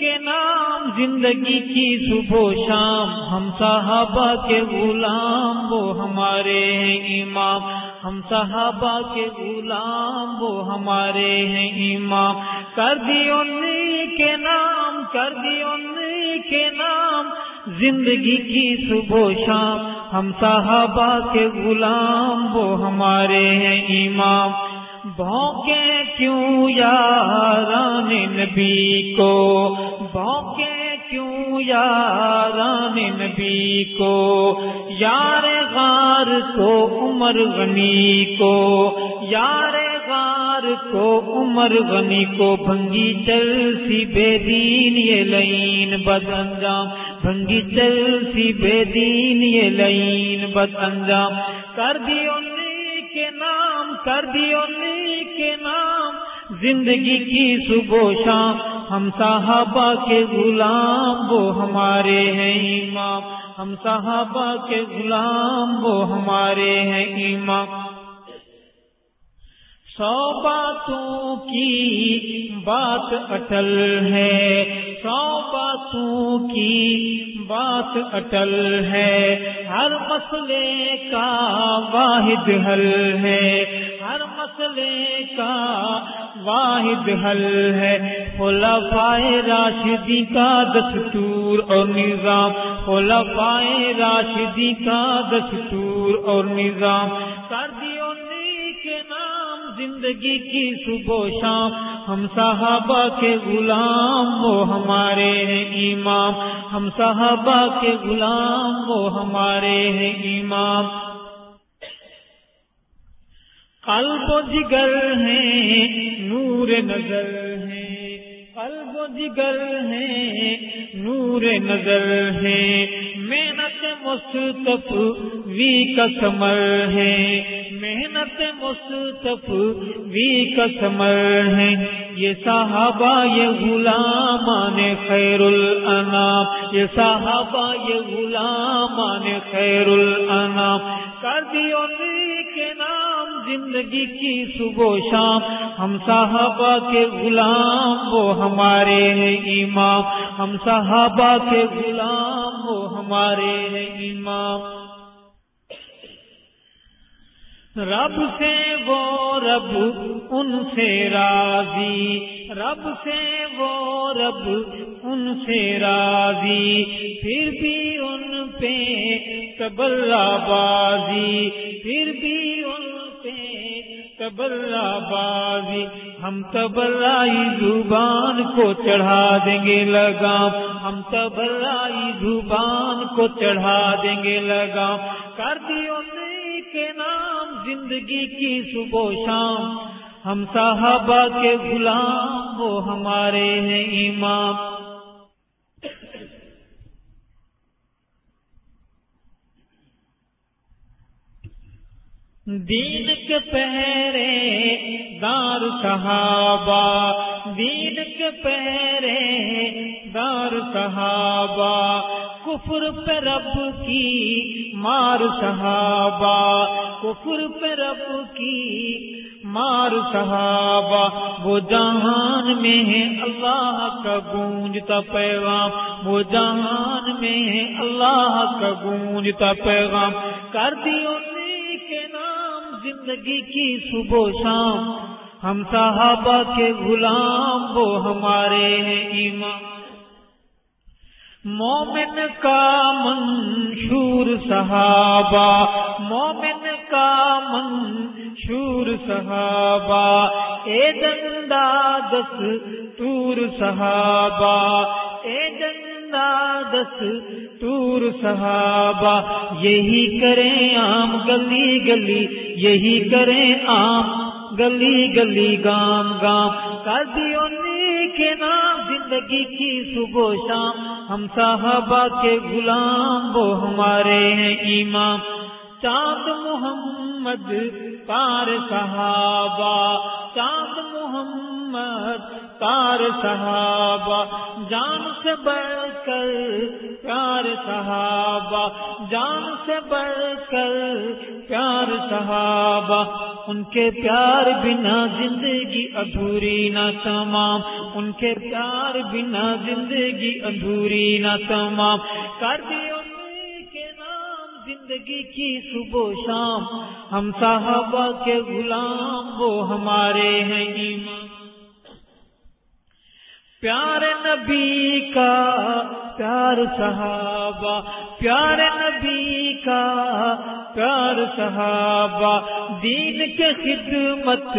کے نام زندگی کی صبح شام۔ ہم صحابہ کے غلام وہ ہمارے ہیں امام۔ ہم صحابہ کے غلام، وہ ہمارے ہیں امام۔ کر دیو کے نام، کر دیو کے نام۔ زندگی کی صبح شام، ہم صحابہ کے غلام، وہ ہمارے ہیں امام۔ بھوکے کیوں یاران نبی کو؟ بھوکے یاران نبی کو، یار غار کو، عمر غنی کو، یار غار کو، عمر غنی کو، بھنگی چل سی بے دین یہ لین بد انجام، بھنگی چل سی بے دین یہ لین بد انجام۔ کر دیو کے نام، کر دیو کے نام، زندگی کی صبح شام ہم صحابہ کے غلام وہ ہمارے ہیں امام۔ ہم صحابہ کے غلام وہ ہمارے ہیں امام۔ سو باتوں کی بات اٹل ہے۔ سو باتوں کی بات اٹل ہے۔ ہر مسئلے کا واحد حل ہے۔ ہر مسئلے کا واحد حل ہے۔ خلفائے راشدی کا دستور اور نظام۔ خلفائے راشدی کا دستور اور نظام۔ کر دیو کے نام، زندگی کی صبح شام۔ ہم صحابہ کے غلام وہ ہمارے ہیں امام۔ ہم صحابہ کے غلام وہ ہمارے ہیں امام۔ قلب و جگر ہیں نور نظر قلب و جگر ہے نور نظر ہے محنت مستف وی کسمر ہے محنت مستف وی کسمر ہے یہ صحابہ، یہ غلامان خیر الانام یہ صحابہ، یہ غلامان خیر الانام کر دیو کے نام، زندگی کی صبح شام۔ ہم صحابہ کے غلام وہ ہم ہمارے ہیں امام، ہم صحابہ کے غلام وہ ہمارے ہیں امام۔ رب سے وہ رب ان سے راضی، رب سے وہ رب ان سے راضی، پھر بھی ان پہ تبرا بازی، پھر بھی تبرا بازی، ہم تبرائی زبان کو چڑھا دیں گے لگام۔ ہم تبرائی زبان کو چڑھا دیں گے لگام۔ کر دیو کے نام زندگی کی صبح شام۔ ہم صحابہ کے غلام وہ ہمارے ہیں امام۔ دین کے پہرے دار صحابہ، دین کے پہرے دار صحابہ، کفر پہ رب کی مار صحابہ، کفر پہ رب کی مار صحابہ۔ وہ جہان میں ہے اللہ کا گونجتا پیغام، وہ جہان میں ہے اللہ کا گونجتا پیغام۔ کر دیو زندگی کی صبح شام، ہم صحابہ کے غلام وہ ہمارے ہیں ایمان مومن کا منشور صحابہ، مومن کا منشور صحابہ، اے دندا دس تور صحابہ، اے دندا دس تور صحابہ، یہی کریں عام گلی گلی، یہی کریں عام گلی گلی گام گام۔ کر دیو کے نام زندگی کی صبح شام، ہم صحابہ کے غلام وہ ہمارے ہیں ایمان چاند محمد تار صحابہ، چاند محمد تار صحابہ جان سے بڑھ کر پیار صحابہ جان سے بڑھ کر پیار صحابہ ان کے پیار بنا زندگی ادھوری نہ تمام ان کے پیار بنا زندگی ادھوری نہ تمام کر کے نام زندگی کی صبح شام ہم صحابہ کے غلام وہ ہمارے ہیں ایمان پیار نبی کا پیار صحابہ پیار نبی کا پیار صحابہ، دین کے خدمت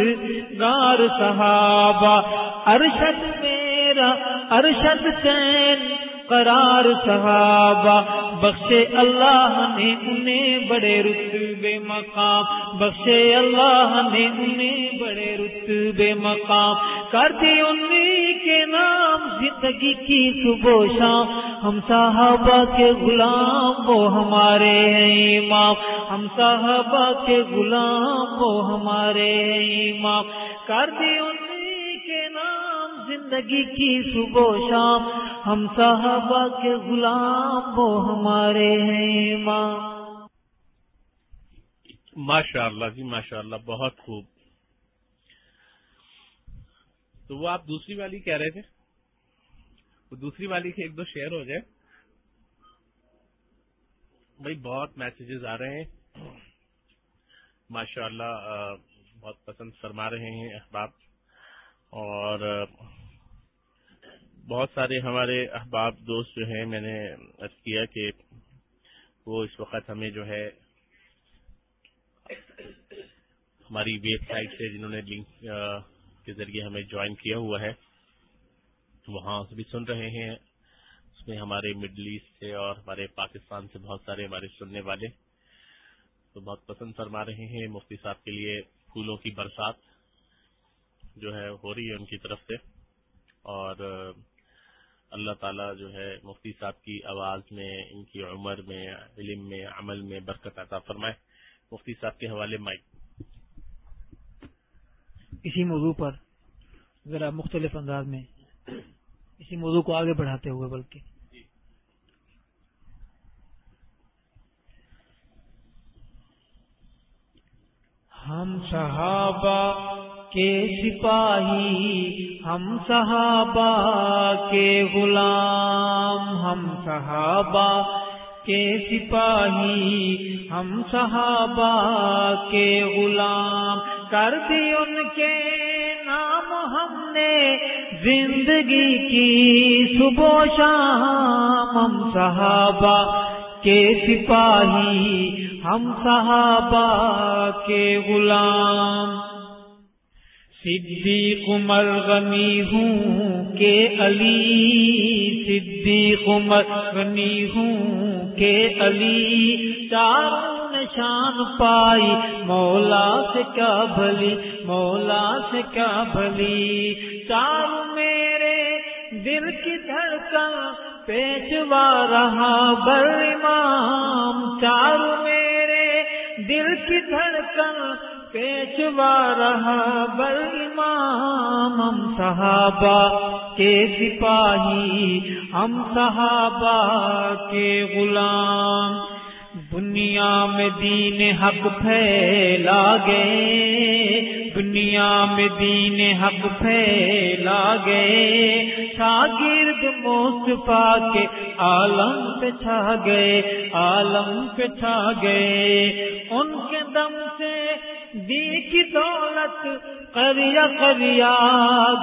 گار صحابہ، ارشد میرا، ارشد چین قرار صحابہ بخشے اللہ نے انہیں بڑے رتبے مقام، بخشے اللہ نے انہیں بڑے رتبے مقام۔ کر انہیں کے نام زندگی کی صبح شام۔ ہم صحابہ کے غلام وہ ہمارے ہیں امام۔ ہم صحابہ کے غلام وہ ہمارے ہیں امام۔ کر دی انہیں زندگی کی صبح شام، ہم صحابہ کے غلام وہ ہمارے ہیں ماں ماشاء اللہ جی ماشاء اللہ بہت خوب۔ تو وہ آپ دوسری والی کہہ رہے تھے؟ وہ دوسری والی کے ایک دو شیئر ہو جائے۔ بھائی، بہت میسیجز آ رہے ہیں۔ ماشاء اللہ بہت پسند فرما رہے ہیں احباب۔ اور بہت سارے ہمارے احباب دوست جو ہیں، میں نے عرض کیا کہ وہ اس وقت ہمیں جو ہے ہماری ویب سائٹ سے جنہوں نے لنک کے ذریعے ہمیں جوائن کیا ہوا ہے، وہاں سے بھی سن رہے ہیں۔ اس میں ہمارے مڈل ایسٹ سے اور ہمارے پاکستان سے بہت سارے ہمارے سننے والے تو بہت پسند فرما رہے ہیں۔ مفتی صاحب کے لیے پھولوں کی برسات۔ جو ہے ہو رہی ہے ان کی طرف سے۔ اور اللہ تعالیٰ جو ہے مفتی صاحب کی آواز میں، ان کی عمر میں، علم میں، عمل میں برکت عطا فرمائے۔ مفتی صاحب کے حوالے مائک۔ اسی موضوع پر ذرا مختلف انداز میں اسی موضوع کو آگے بڑھاتے ہوئے، بلکہ۔ ہم صحابہ کے سپاہی، ہم صحابہ کے غلام، ہم صحابہ کے سپاہی، ہم صحابہ کے غلام۔ کر دی ان کے نام ہم نے زندگی کی، صبح شام ہم صحابہ کے سپاہی، ہم صحابہ کے غلام۔ صدیق عمر غنی ہوں کہ علی، صدیق عمر غنی ہوں کہ علی۔ چاروں نشان پائی، مولا سے کیا بھلی، مولا سے کیا بھلی۔ چاروں میرے دل کی دھڑکن پیشوا رہا بر امام۔ چاروں میرے دل کی دھڑکن پیشوا رہا بل امام ہم صحابہ کے سپاہی ہم صحابہ کے غلام۔ دنیا میں دین حق پھیلا گئے دنیا میں دین حق پھیلا گئے شاگرد مصطفیٰ کے عالم پہ چھا گئے عالم پہ چھا گئے ان کے دم سے دی کی دولت کریا کریا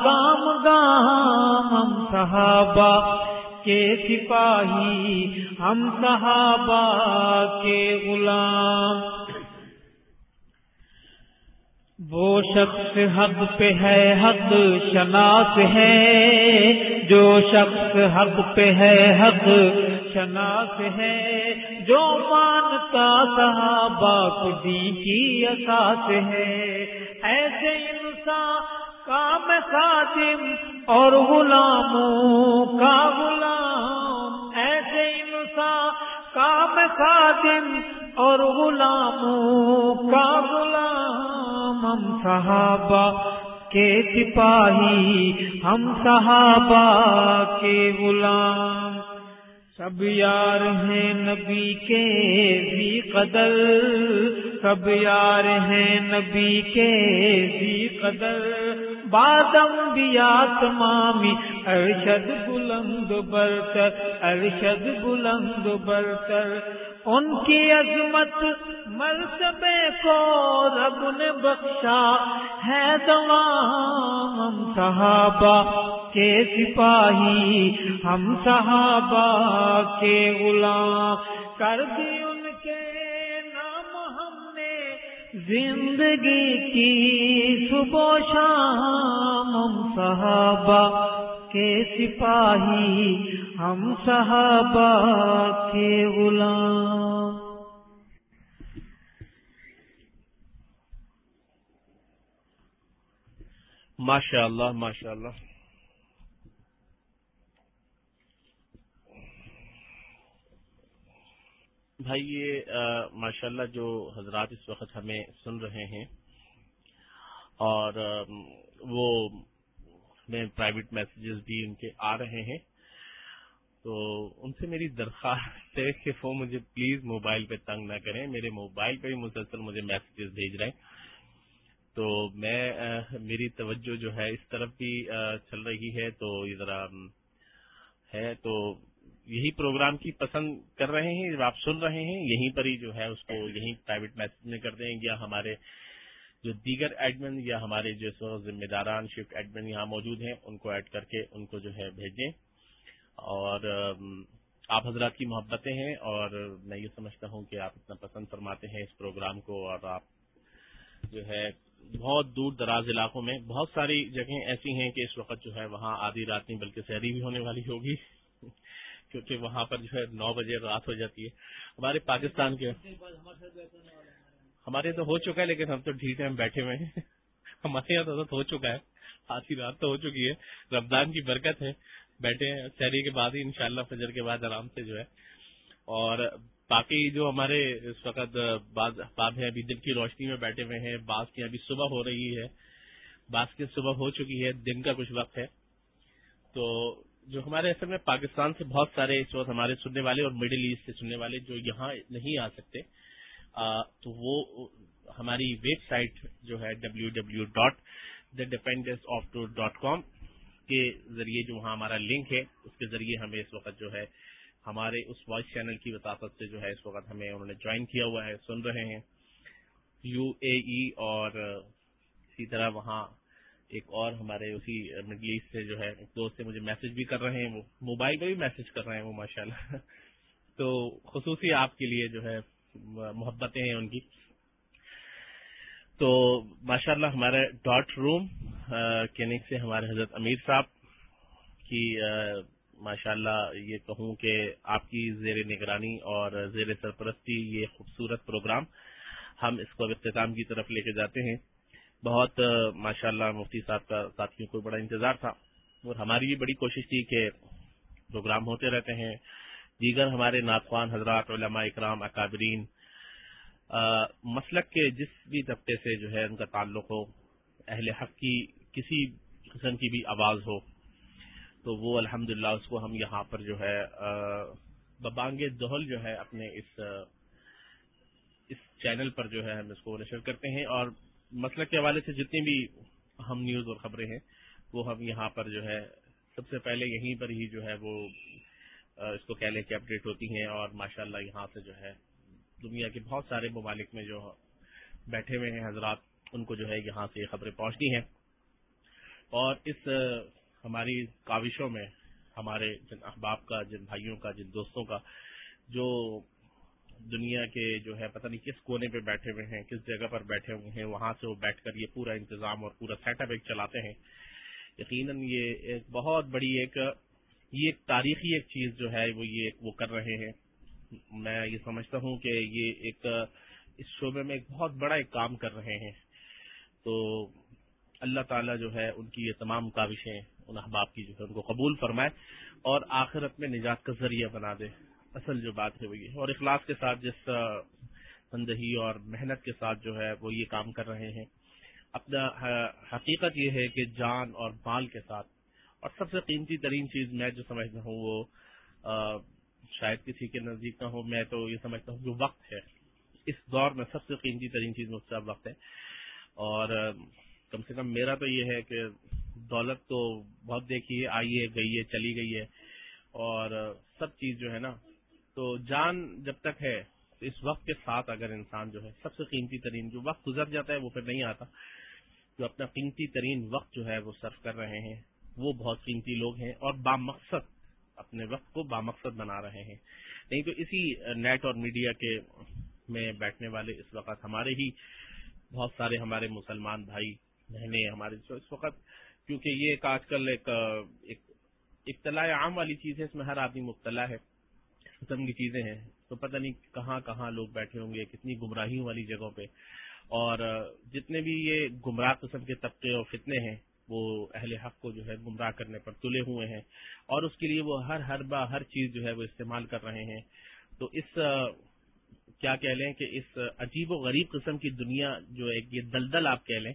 گام گام ہم صحابہ۔ کے سپاہی، ہم صحابہ کے غلام۔ وہ شخص حق پہ ہے، حق شناس ہے۔ جو شخص حق پہ ہے، حق شناس ہے۔ جو مانتا صحابہ کو کی اساس ہے۔ ایسے انسان کام خاتم اور غلاموں کا غلام۔ خادم اور غلاموں کا غلام۔ ہم صحابہ کے سپاہی، ہم صحابہ کے غلام۔ سب یار ہیں نبی کے بھی قدر۔ سب یار ہیں نبی کے بھی قدر۔ بادم بیا تمامی ارشد بلند برتر، ارشد بلند برتر۔ ان کی عظمت مرتبے کو رب نے بخشا۔ ہے تمام ہم صحابہ کے سپاہی، ہم صحابہ کے غلام۔ کر دی زندگی کی صبح شام ہم صحابہ کے سپاہی، ہم صحابہ کے غلام۔ ماشاء اللہ ماشاء اللہ بھائی، یہ ماشاء اللہ جو حضرات اس وقت ہمیں سن رہے ہیں اور وہ میں پرائیویٹ میسیجز بھی ان کے آ رہے ہیں، تو ان سے میری درخواست ہے کہ وہ مجھے پلیز موبائل پہ تنگ نہ کریں، میرے موبائل پہ بھی مسلسل مجھے میسیجز بھیج رہے ہیں۔ تو میں میری توجہ جو ہے اس طرف بھی چل رہی ہے، تو یہ ذرا ہے، تو یہی پروگرام کی پسند کر رہے ہیں، جب آپ سن رہے ہیں، یہیں پر ہی جو ہے اس کو یہیں پرائیویٹ میسج میں کر دیں، یا ہمارے جو دیگر ایڈمن یا ہمارے جو ذمہ داران شفٹ ایڈمن یہاں موجود ہیں، ان کو ایڈ کر کے ان کو جو ہے بھیجیں۔ اور آپ حضرات کی محبتیں ہیں، اور میں یہ سمجھتا ہوں کہ آپ اتنا پسند فرماتے ہیں اس پروگرام کو، اور آپ جو ہے بہت دور دراز علاقوں میں بہت ساری جگہیں ایسی ہیں کہ اس وقت جو ہے وہاں آدھی رات نہیں بلکہ شہری بھی ہونے والی ہوگی۔ کیونکہ وہاں پر جو ہے نو بجے رات ہو جاتی ہے۔ ہمارے پاکستان کے ہمارے تو ہو چکا ہے لیکن ہم تو ڈھیٹ ہم بیٹھے ہوئے ہیں۔ ہمارے یہاں تو ہو چکا ہے۔ آدھی رات تو ہو چکی ہے۔ رمضان کی برکت ہے۔ بیٹھے ہیں۔ شہری کے بعد ہی انشاءاللہ فجر کے بعد آرام سے جو ہے۔ اور باقی جو ہمارے اس وقت بعد ہیں، ابھی دن کی روشنی میں بیٹھے ہوئے ہیں۔ بعض کی ابھی صبح ہو رہی ہے۔ بعض کی صبح ہو چکی ہے۔ دن کا کچھ وقت ہے۔ تو جو ہمارے اصل میں پاکستان سے بہت سارے اس وقت ہمارے سننے والے اور مڈل ایسٹ سے سننے والے جو یہاں نہیں آ سکتے تو وہ ہماری ویب سائٹ جو ہے W W dot the dependence of tour dot com کے ذریعے جو وہاں ہمارا لنک ہے، اس کے ذریعے ہمیں اس وقت جو ہے ہمارے اس وائس چینل کی وساطت سے جو ہے اس وقت ہمیں انہوں نے جوائن کیا ہوا ہے، سن رہے ہیں۔ یو اے ای اور اسی طرح وہاں ایک اور ہمارے اسی مڈل ایسٹ سے جو ہے، ایک دوست سے مجھے میسج بھی کر رہے ہیں، وہ موبائل پہ بھی میسج کر رہے ہیں وہ ماشاء اللہ *laughs* تو خصوصی آپ کے لیے جو ہے، محبتیں ہیں ان کی۔ تو ماشاء اللہ ہمارے ڈاٹ روم کلینک سے ہمارے حضرت امیر صاحب کی ماشاء اللہ یہ کہوں کہ آپ کی زیر نگرانی اور زیر سرپرستی، یہ خوبصورت پروگرام ہم اس کو اختتام کی طرف لے کے جاتے ہیں۔ بہت ماشاء اللہ مفتی صاحب کا ساتھیوں کو بڑا انتظار تھا اور ہماری بھی بڑی کوشش تھی کہ پروگرام ہوتے رہتے ہیں۔ دیگر ہمارے ناخوان حضرات، علماء اکرام، اکابرین مسلک کے جس بھی طبقے سے جو ہے ان کا تعلق ہو، اہل حق کی کسی قسم کی بھی آواز ہو، تو وہ الحمد اس کو ہم یہاں پر جو ہے ببانگ دہل جو ہے، اپنے اس اس چینل پر جو ہے ہم اس کو نشر کرتے ہیں اور مسلک کے حوالے سے جتنی بھی اہم نیوز اور خبریں ہیں، وہ ہم یہاں پر جو ہے، سب سے پہلے یہیں پر ہی جو ہے وہ اس کو کہہ لیں کہ اپڈیٹ ہوتی ہیں اور ماشاء اللہ یہاں سے جو ہے، دنیا کے بہت سارے ممالک میں جو بیٹھے ہوئے ہیں، حضرات، ان کو جو ہے یہاں سے یہ خبریں پہنچتی ہیں۔ اور اس ہماری کاوشوں میں، ہمارے جن احباب کا، جن بھائیوں کا، جن دوستوں کا، جو دنیا کے جو ہے، پتہ نہیں کس کونے پہ بیٹھے ہوئے ہیں، کس جگہ پر بیٹھے ہوئے ہیں، وہاں سے وہ بیٹھ کر یہ پورا انتظام اور پورا سیٹ اپ ایک چلاتے ہیں۔ یقیناً یہ ایک بہت بڑی ایک، یہ ایک تاریخی ایک چیز جو ہے، وہ یہ وہ کر رہے ہیں۔ میں یہ سمجھتا ہوں کہ یہ ایک، اس شعبے میں ایک بہت بڑا ایک کام کر رہے ہیں۔ تو اللہ تعالیٰ جو ہے، ان کی یہ تمام کاوشیں، ان احباب کی جو ہے، ان کو قبول فرمائے اور آخرت میں نجات کا ذریعہ بنا دے۔ اصل جو بات ہے وہ یہ اور اخلاص کے ساتھ جس تندہی اور محنت کے ساتھ جو ہے وہ یہ کام کر رہے ہیں۔ اپنا حقیقت یہ ہے کہ جان اور مال کے ساتھ۔ اور سب سے قیمتی ترین چیز میں جو سمجھتا ہوں وہ شاید کسی کے نزدیک نہ ہو، میں تو یہ سمجھتا ہوں جو وقت ہے۔ اس دور میں سب سے قیمتی ترین چیز مجھ سے وقت ہے۔ اور کم سے کم میرا تو یہ ہے کہ دولت تو بہت دیکھی ہے، آئی ہے، گئی ہے، چلی گئی ہے۔ اور سب چیز جو ہے نا تو جان جب تک ہے اس وقت کے ساتھ اگر انسان جو ہے، سب سے قیمتی ترین جو وقت گزر جاتا ہے، وہ پھر نہیں آتا۔ جو اپنا قیمتی ترین وقت جو ہے، وہ صرف کر رہے ہیں۔ وہ بہت قیمتی لوگ ہیں اور بامقصد اپنے وقت کو بامقصد بنا رہے ہیں۔ نہیں تو اسی نیٹ اور میڈیا کے میں بیٹھنے والے اس وقت ہمارے ہی بہت سارے ہمارے مسلمان بھائی، بہنیں ہمارے اس وقت، کیونکہ یہ ایک آج کل ایک اطلاع عام والی چیز ہے۔ اس میں ہر آدمی مبتلا ہے۔ قسم کی چیزیں ہیں۔ تو پتہ نہیں کہاں کہاں لوگ بیٹھے ہوں گے، کتنی گمراہیوں والی جگہوں پہ۔ اور جتنے بھی یہ گمراہ قسم کے طبقے اور فتنے ہیں، وہ اہل حق کو جو ہے گمراہ کرنے پر تلے ہوئے ہیں۔ اور اس کے لیے وہ ہر ہر با ہر چیز جو ہے وہ استعمال کر رہے ہیں۔ تو اس، کیا کہہ لیں کہ اس عجیب و غریب قسم کی دنیا جو ایک یہ دلدل آپ کہہ لیں،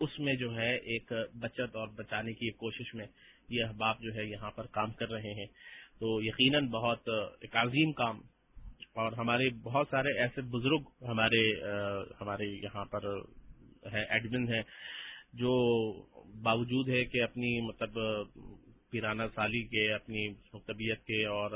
اس میں جو ہے ایک بچت اور بچانے کی کوشش میں یہ احباب جو ہے یہاں پر کام کر رہے ہیں۔ تو یقیناً بہت ایک عظیم کام اور ہمارے بہت سارے ایسے بزرگ ہمارے ہمارے یہاں پر ہے ایڈمن ہیں، جو باوجود ہے کہ اپنی مطلب پیرانہ سالی کے، اپنی طبیعت کے اور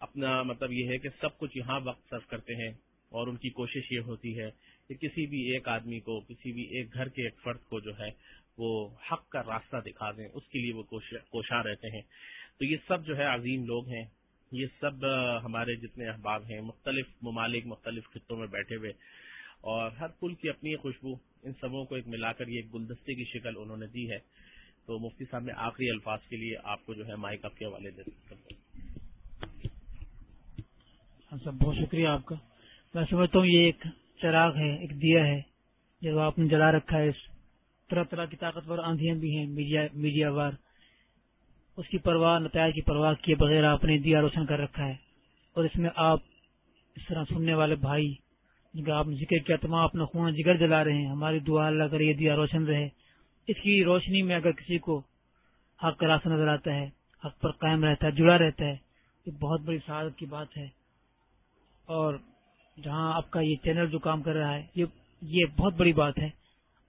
اپنا مطلب یہ ہے کہ سب کچھ یہاں وقت صرف کرتے ہیں اور ان کی کوشش یہ ہوتی ہے کہ کسی بھی ایک آدمی کو، کسی بھی ایک گھر کے ایک فرد کو جو ہے وہ حق کا راستہ دکھا دیں، اس کے لیے وہ کوشاں رہتے ہیں۔ تو یہ سب جو ہے عظیم لوگ ہیں، یہ سب ہمارے جتنے احباب ہیں، مختلف ممالک، مختلف خطوں میں بیٹھے ہوئے، اور ہر پل کی اپنی خوشبو، ان سبوں کو ایک ملا کر یہ ایک گلدستے کی شکل انہوں نے دی ہے۔ تو مفتی صاحب، میں آخری الفاظ کے لیے آپ کو جو ہے مائک آپ کے حوالے دے ہاں سب بہت شکریہ آپ کا۔ میں سمجھتا ہوں یہ ایک چراغ ہے، ایک دیا ہے جو آپ نے جلا رکھا ہے۔ اس طرح طرح کی طاقتور آندیاں بھی ہیں میڈیا وار۔ اس کی پرواہ، نتائج کی پرواہ کیے بغیر آپ نے دیا روشن کر رکھا ہے۔ اور اس میں آپ اس طرح سننے والے بھائی، جن کا آپ نے ذکر کیا، تمام اپنا خون جگر جلا رہے ہیں۔ ہماری دعا اللہ کر یہ دیا روشن رہے۔ اس کی روشنی میں اگر کسی کو حق کا راستہ نظر آتا ہے، حق پر قائم رہتا ہے، جڑا رہتا ہے، یہ بہت بڑی سعادت کی بات ہے۔ اور جہاں آپ کا یہ چینل جو کام کر رہا ہے، یہ بہت بڑی بات ہے۔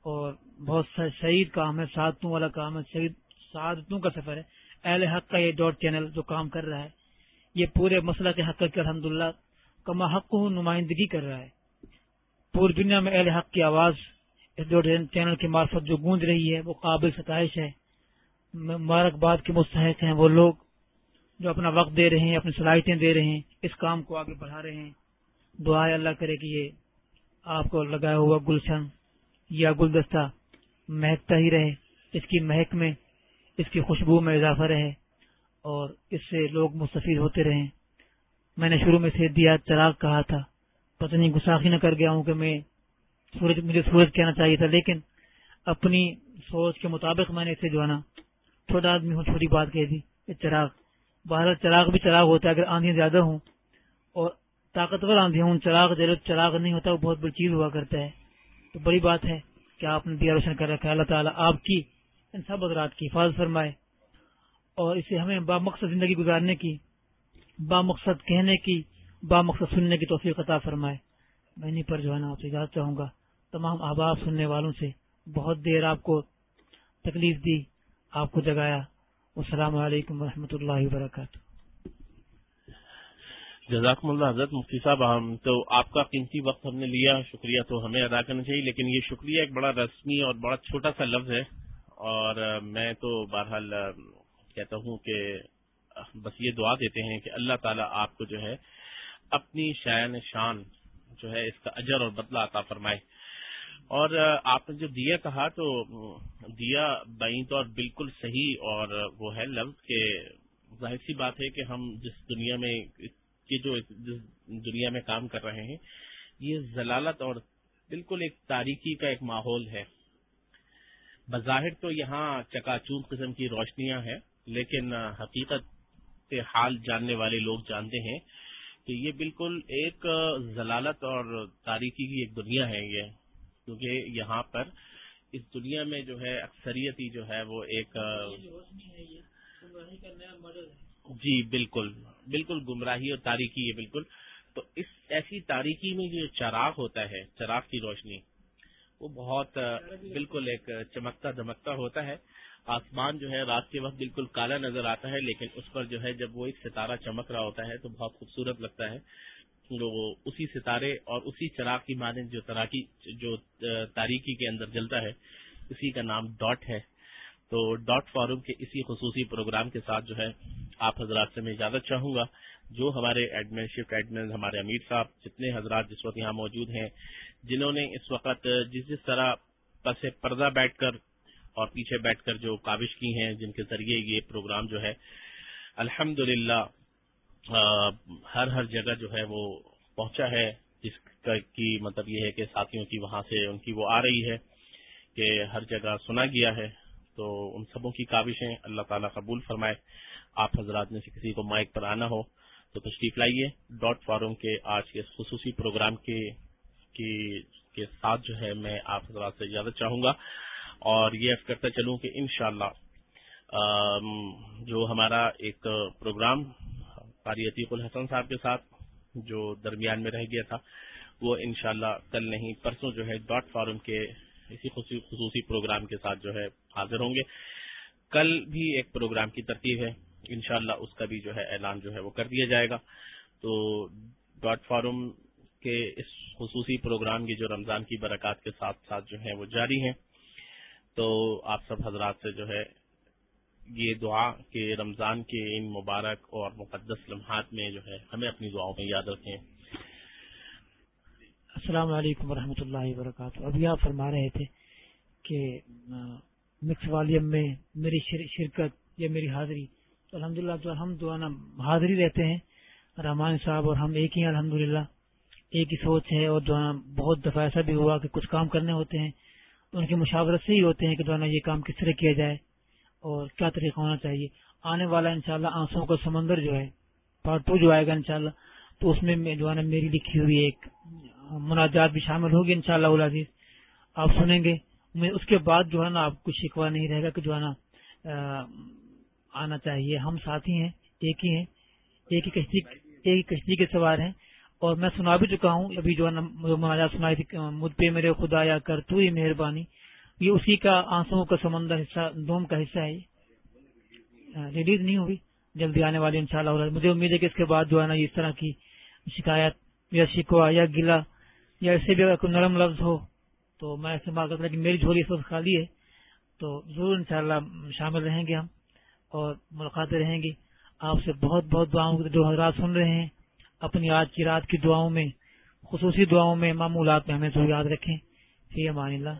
اور بہت شہید کام ہے، سعادتوں والا کام ہے شہید سعادتوں کا سفر ہے۔ اہل حق کا یہ ڈاٹ چینل جو کام کر رہا ہے، یہ پورے مسئلہ کے حق کی الحمد للہ کما حق کو نمائندگی کر رہا ہے۔ پوری دنیا میں اہل حق کی آواز اس ڈاٹ چینل کی معرفت جو گونج رہی ہے، وہ قابل ستائش ہے۔ مبارکباد کے مستحق ہیں وہ لوگ جو اپنا وقت دے رہے ہیں، اپنی صلاحیتیں دے رہے ہیں، اس کام کو آگے بڑھا رہے ہیں۔ دعا اللہ کرے کہ یہ آپ کو لگایا ہوا گلشن یا گلدستہ مہکتا ہی رہے، اس کی مہک میں اس کی خوشبو میں اضافہ رہے اور اس سے لوگ مستفید ہوتے رہیں۔ میں نے شروع میں سے دیا چراغ کہا تھا۔ پتہ نہیں گساخی نہ کر گیا ہوں کہ میں سورج، مجھے سورج کہنا چاہیے تھا، لیکن اپنی سوچ کے مطابق میں نے اسے جو ہے نا، چھوٹا آدمی ہوں، چھوٹی بات کہہ دی چراغ۔ باہر چراغ بھی چراغ ہوتا ہے، اگر آندیاں زیادہ ہوں اور طاقتور آندیاں ہوں، چراغ جب چراغ نہیں ہوتا، وہ بہت بڑی چیز ہوا کرتا ہے۔ تو بڑی بات ہے کہ آپ نے دیا روشن کر رکھا ہے۔ اللہ تعالیٰ آپ کی ان سب حضرات کی حفاظت فرمائے اور اسے ہمیں با مقصد زندگی گزارنے کی، با مقصد کہنے کی، با مقصد سننے کی توفیق عطا فرمائے۔ میں انہیں پر جو ہے نا آپ سے اجازت چاہوں گا، تمام احباب سننے والوں سے بہت دیر آپ کو تکلیف دی، آپ کو جگایا۔ السلام علیکم و اللہ وبرکاتہ۔ جزاکم اللہ حضرت مفتی صاحب، ہم تو آپ کا قیمتی وقت ہم نے لیا، شکریہ تو ہمیں ادا کرنا چاہیے، لیکن یہ شکریہ ایک بڑا رسمی اور بڑا چھوٹا سا لفظ ہے۔ اور میں تو بہرحال، کہتا ہوں کہ بس یہ دعا دیتے ہیں کہ اللہ تعالیٰ آپ کو جو ہے اپنی شاعن شان جو ہے اس کا اجر اور بدلہ عطا فرمائے۔ اور آپ نے جو دیا کہا تو دیا بائیں طور بالکل صحیح، اور وہ ہے لفظ کہ ظاہر سی بات ہے کہ ہم جس دنیا میں جو جس دنیا میں کام کر رہے ہیں، یہ ضلالت اور بالکل ایک تاریخی کا ایک ماحول ہے۔ بظاہر تو یہاں چکاچو قسم کی روشنیاں ہیں، لیکن حقیقت سے حال جاننے والے لوگ جانتے ہیں کہ یہ بالکل ایک ضلالت اور تاریخی کی ایک دنیا ہے یہ، کیونکہ یہاں پر اس دنیا میں جو ہے اکثریتی جو ہے وہ ایک جی بالکل بالکل گمراہی اور تاریخی ہے، بالکل۔ تو اس ایسی تاریخی میں جو چراغ ہوتا ہے، چراغ کی روشنی وہ بہت بالکل ایک چمکتا دمکتا ہوتا ہے۔ آسمان جو ہے رات کے وقت بالکل کالا نظر آتا ہے، لیکن اس پر جو ہے جب وہ ایک ستارہ چمک رہا ہوتا ہے تو بہت خوبصورت لگتا ہے۔ جو اسی ستارے اور اسی چراغ کی مانند جو تراکی، جو تاریخی کے اندر جلتا ہے، اسی کا نام ڈاٹ ہے۔ تو ڈاٹ فارم کے اسی خصوصی پروگرام کے ساتھ جو ہے آپ حضرات سے میں اجازت چاہوں گا۔ جو ہمارے ایڈمن، شفٹ ایڈمن، ہمارے امیر صاحب، جتنے حضرات جس وقت یہاں موجود ہیں جنہوں نے اس وقت جس جس طرح پس پردہ بیٹھ کر اور پیچھے بیٹھ کر جو کاوش کی ہیں، جن کے ذریعے یہ پروگرام جو ہے الحمد ہر ہر جگہ جو ہے وہ پہنچا ہے، جس کی مطلب یہ ہے کہ ساتھیوں کی وہاں سے ان کی وہ آ رہی ہے کہ ہر جگہ سنا گیا ہے۔ تو ان سبوں کی کاوشیں اللہ تعالیٰ قبول فرمائے۔ آپ حضرات میں سے کسی کو مائک پر آنا ہو تو تشریف لائیے۔ ڈاٹ فارم کے آج کے خصوصی پروگرام کے کے ساتھ جو ہے میں آپ حضرات سے اجازت چاہوں گا اور یہ کرتا چلوں کہ انشاءاللہ جو ہمارا ایک پروگرام قاری عتیق الحسن صاحب کے ساتھ جو درمیان میں رہ گیا تھا، وہ انشاءاللہ کل نہیں، پرسوں جو ہے ڈاٹ فارم کے اسی خصوصی پروگرام کے ساتھ جو ہے حاضر ہوں گے۔ کل بھی ایک پروگرام کی ترتیب ہے، انشاءاللہ اس کا بھی جو ہے اعلان جو ہے وہ کر دیا جائے گا۔ تو ڈاٹ فارم کے اس خصوصی پروگرام کی جو رمضان کی برکات کے ساتھ ساتھ جو ہیں وہ جاری ہیں۔ تو آپ سب حضرات سے جو ہے یہ دعا کہ رمضان کے ان مبارک اور مقدس لمحات میں جو ہے ہمیں اپنی دعاؤں میں یاد رکھیں۔ السلام علیکم ورحمۃ اللہ وبرکاتہ۔ ابھی آپ فرما رہے تھے کہ مکس والیم میں میری شرکت یا میری حاضری۔ الحمد للہ تو ہم دعانا حاضری رہتے ہیں۔ رحمان صاحب اور ہم ایک ہی الحمد للہ ایک ہی سوچ ہے اور دعا بہت دفعہ ایسا بھی ہوا کہ کچھ کام کرنے ہوتے ہیں تو ان کی مشاورت سے ہی ہوتے ہیں کہ دعانا یہ کام کس طرح کیا جائے اور کیا طریقہ ہونا چاہیے۔ آنے والا انشاءاللہ شاء کا سمندر جو ہے پارٹ ٹو جو آئے گا انشاءاللہ، تو اس میں جو ہے نا میری لکھی ہوئی ایک مناجات بھی شامل ہوگی انشاءاللہ شاء اللہ آپ سنیں گے اس کے بعد جو ہے نا آپ کو شکوا نہیں رہے گا کہ جو ہے نا آنا چاہیے۔ ہم ساتھی ہیں، ایک ہی ہیں، ایک ہی کشتی، ایک ہی کشتی کے سوار ہیں۔ اور میں سنا بھی چکا ہوں، ابھی جو ہے نا مناجات سنائی تھی مجھ پہ میرے خدا یا کر، تو ہی مہربانی۔ یہ اسی کا آنسو کا سمندر حصہ، دوم کا حصہ ہے ریلیز نہیں ہوئی۔ جلدی آنے والی ان شاء اللہ مجھے امید ہے کہ اس کے بعد جو ہے نا اس طرح کی شکایت یا شکوا یا گلا یا ایسے بھی اگر کوئی نرم لفظ ہو، تو میں استعمال کرتا کہ میری جھولی اس وقت خالی ہے، تو ضرور انشاءاللہ شامل رہیں گے ہم اور ملاقاتیں رہیں گی۔ آپ سے بہت بہت دعاؤں جو حضرات سن رہے ہیں۔ اپنی آج کی رات کی دعاؤں میں خصوصی دعاؤں میں معمولات میں ہمیں تو یاد رکھیں۔ فی امان اللہ۔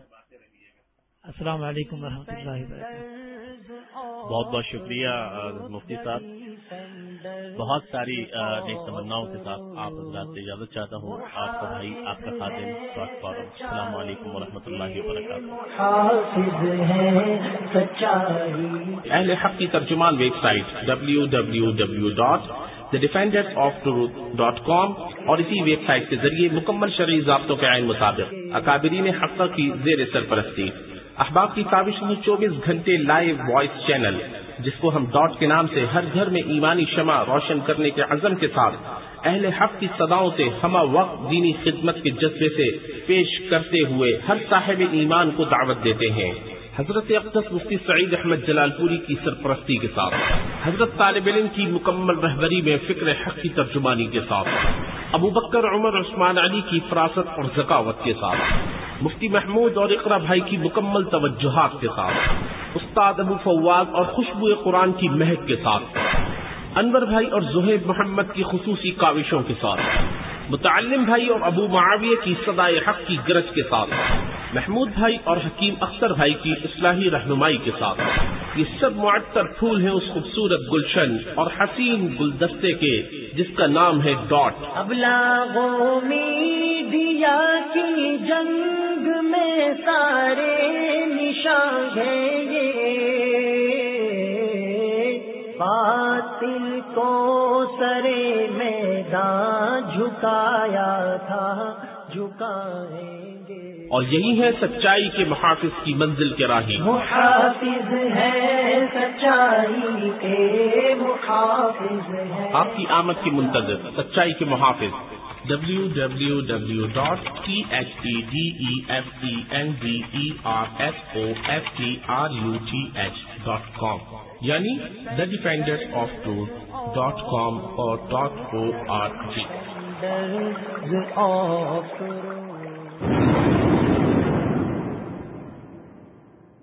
السلام علیکم و رحمۃ اللہ وبرکاتہ۔ بہت بہت شکریہ مفتی صاحب۔ بہت ساری نیک تمناؤں کے ساتھ آپ حضرات سے اجازت چاہتا ہوں۔ آپ کا بھائی آپ کا خادم فارم السلام علیکم و رحمۃ اللہ وبرکاتہ۔ اہل حق کی ترجمان website W W W dot the defenders of truth dot com اور اسی ویب سائٹ کے ذریعے مکمل شرعی ضابطوں کے عین مطابق اکابرین حقہ کی زیر سرپرستی۔ احباب کی کابش میں چوبیس گھنٹے لائیو وائس چینل جس کو ہم ڈاٹ کے نام سے ہر گھر میں ایمانی شمع روشن کرنے کے عزم کے ساتھ اہل حق کی صداؤں سے ہمہ وقت دینی خدمت کے جذبے سے پیش کرتے ہوئے ہر صاحب ایمان کو دعوت دیتے ہیں۔ حضرت اقدس مفتی سعید احمد جلال پوری کی سرپرستی کے ساتھ، حضرت طالب علم کی مکمل رہبری میں فکر حق کی ترجمانی کے ساتھ، ابو بکر عمر عثمان علی کی فراست اور ذکاوت کے ساتھ، مفتی محمود اور اقرا بھائی کی مکمل توجہات کے ساتھ، استاد ابو فواد اور خوشبو قرآن کی مہک کے ساتھ، انور بھائی اور زہیب محمد کی خصوصی کاوشوں کے ساتھ متعلم بھائی اور ابو معاویہ کی صدائے حق کی گرج کے ساتھ، محمود بھائی اور حکیم اختر بھائی کی اصلاحی رہنمائی کے ساتھ۔ یہ سب معطر پھول ہیں اس خوبصورت گلشن اور حسین گلدستے کے، جس کا نام ہے ڈاٹ۔ ابلا دیا کی جنگ میں سارے نشان باطل کو سرے میدان جھکایا تھا جھکائیں گے۔ اور یہی ہے سچائی کے محافظ کی منزل کے راہی۔ محافظ ہے سچائی کے محافظ ہے۔ آپ کی آمد کی منتظر سچائی کے محافظ۔ www.thedenderfutrut.com یعنی the defender of tour dot com اور ڈاٹ او آر جی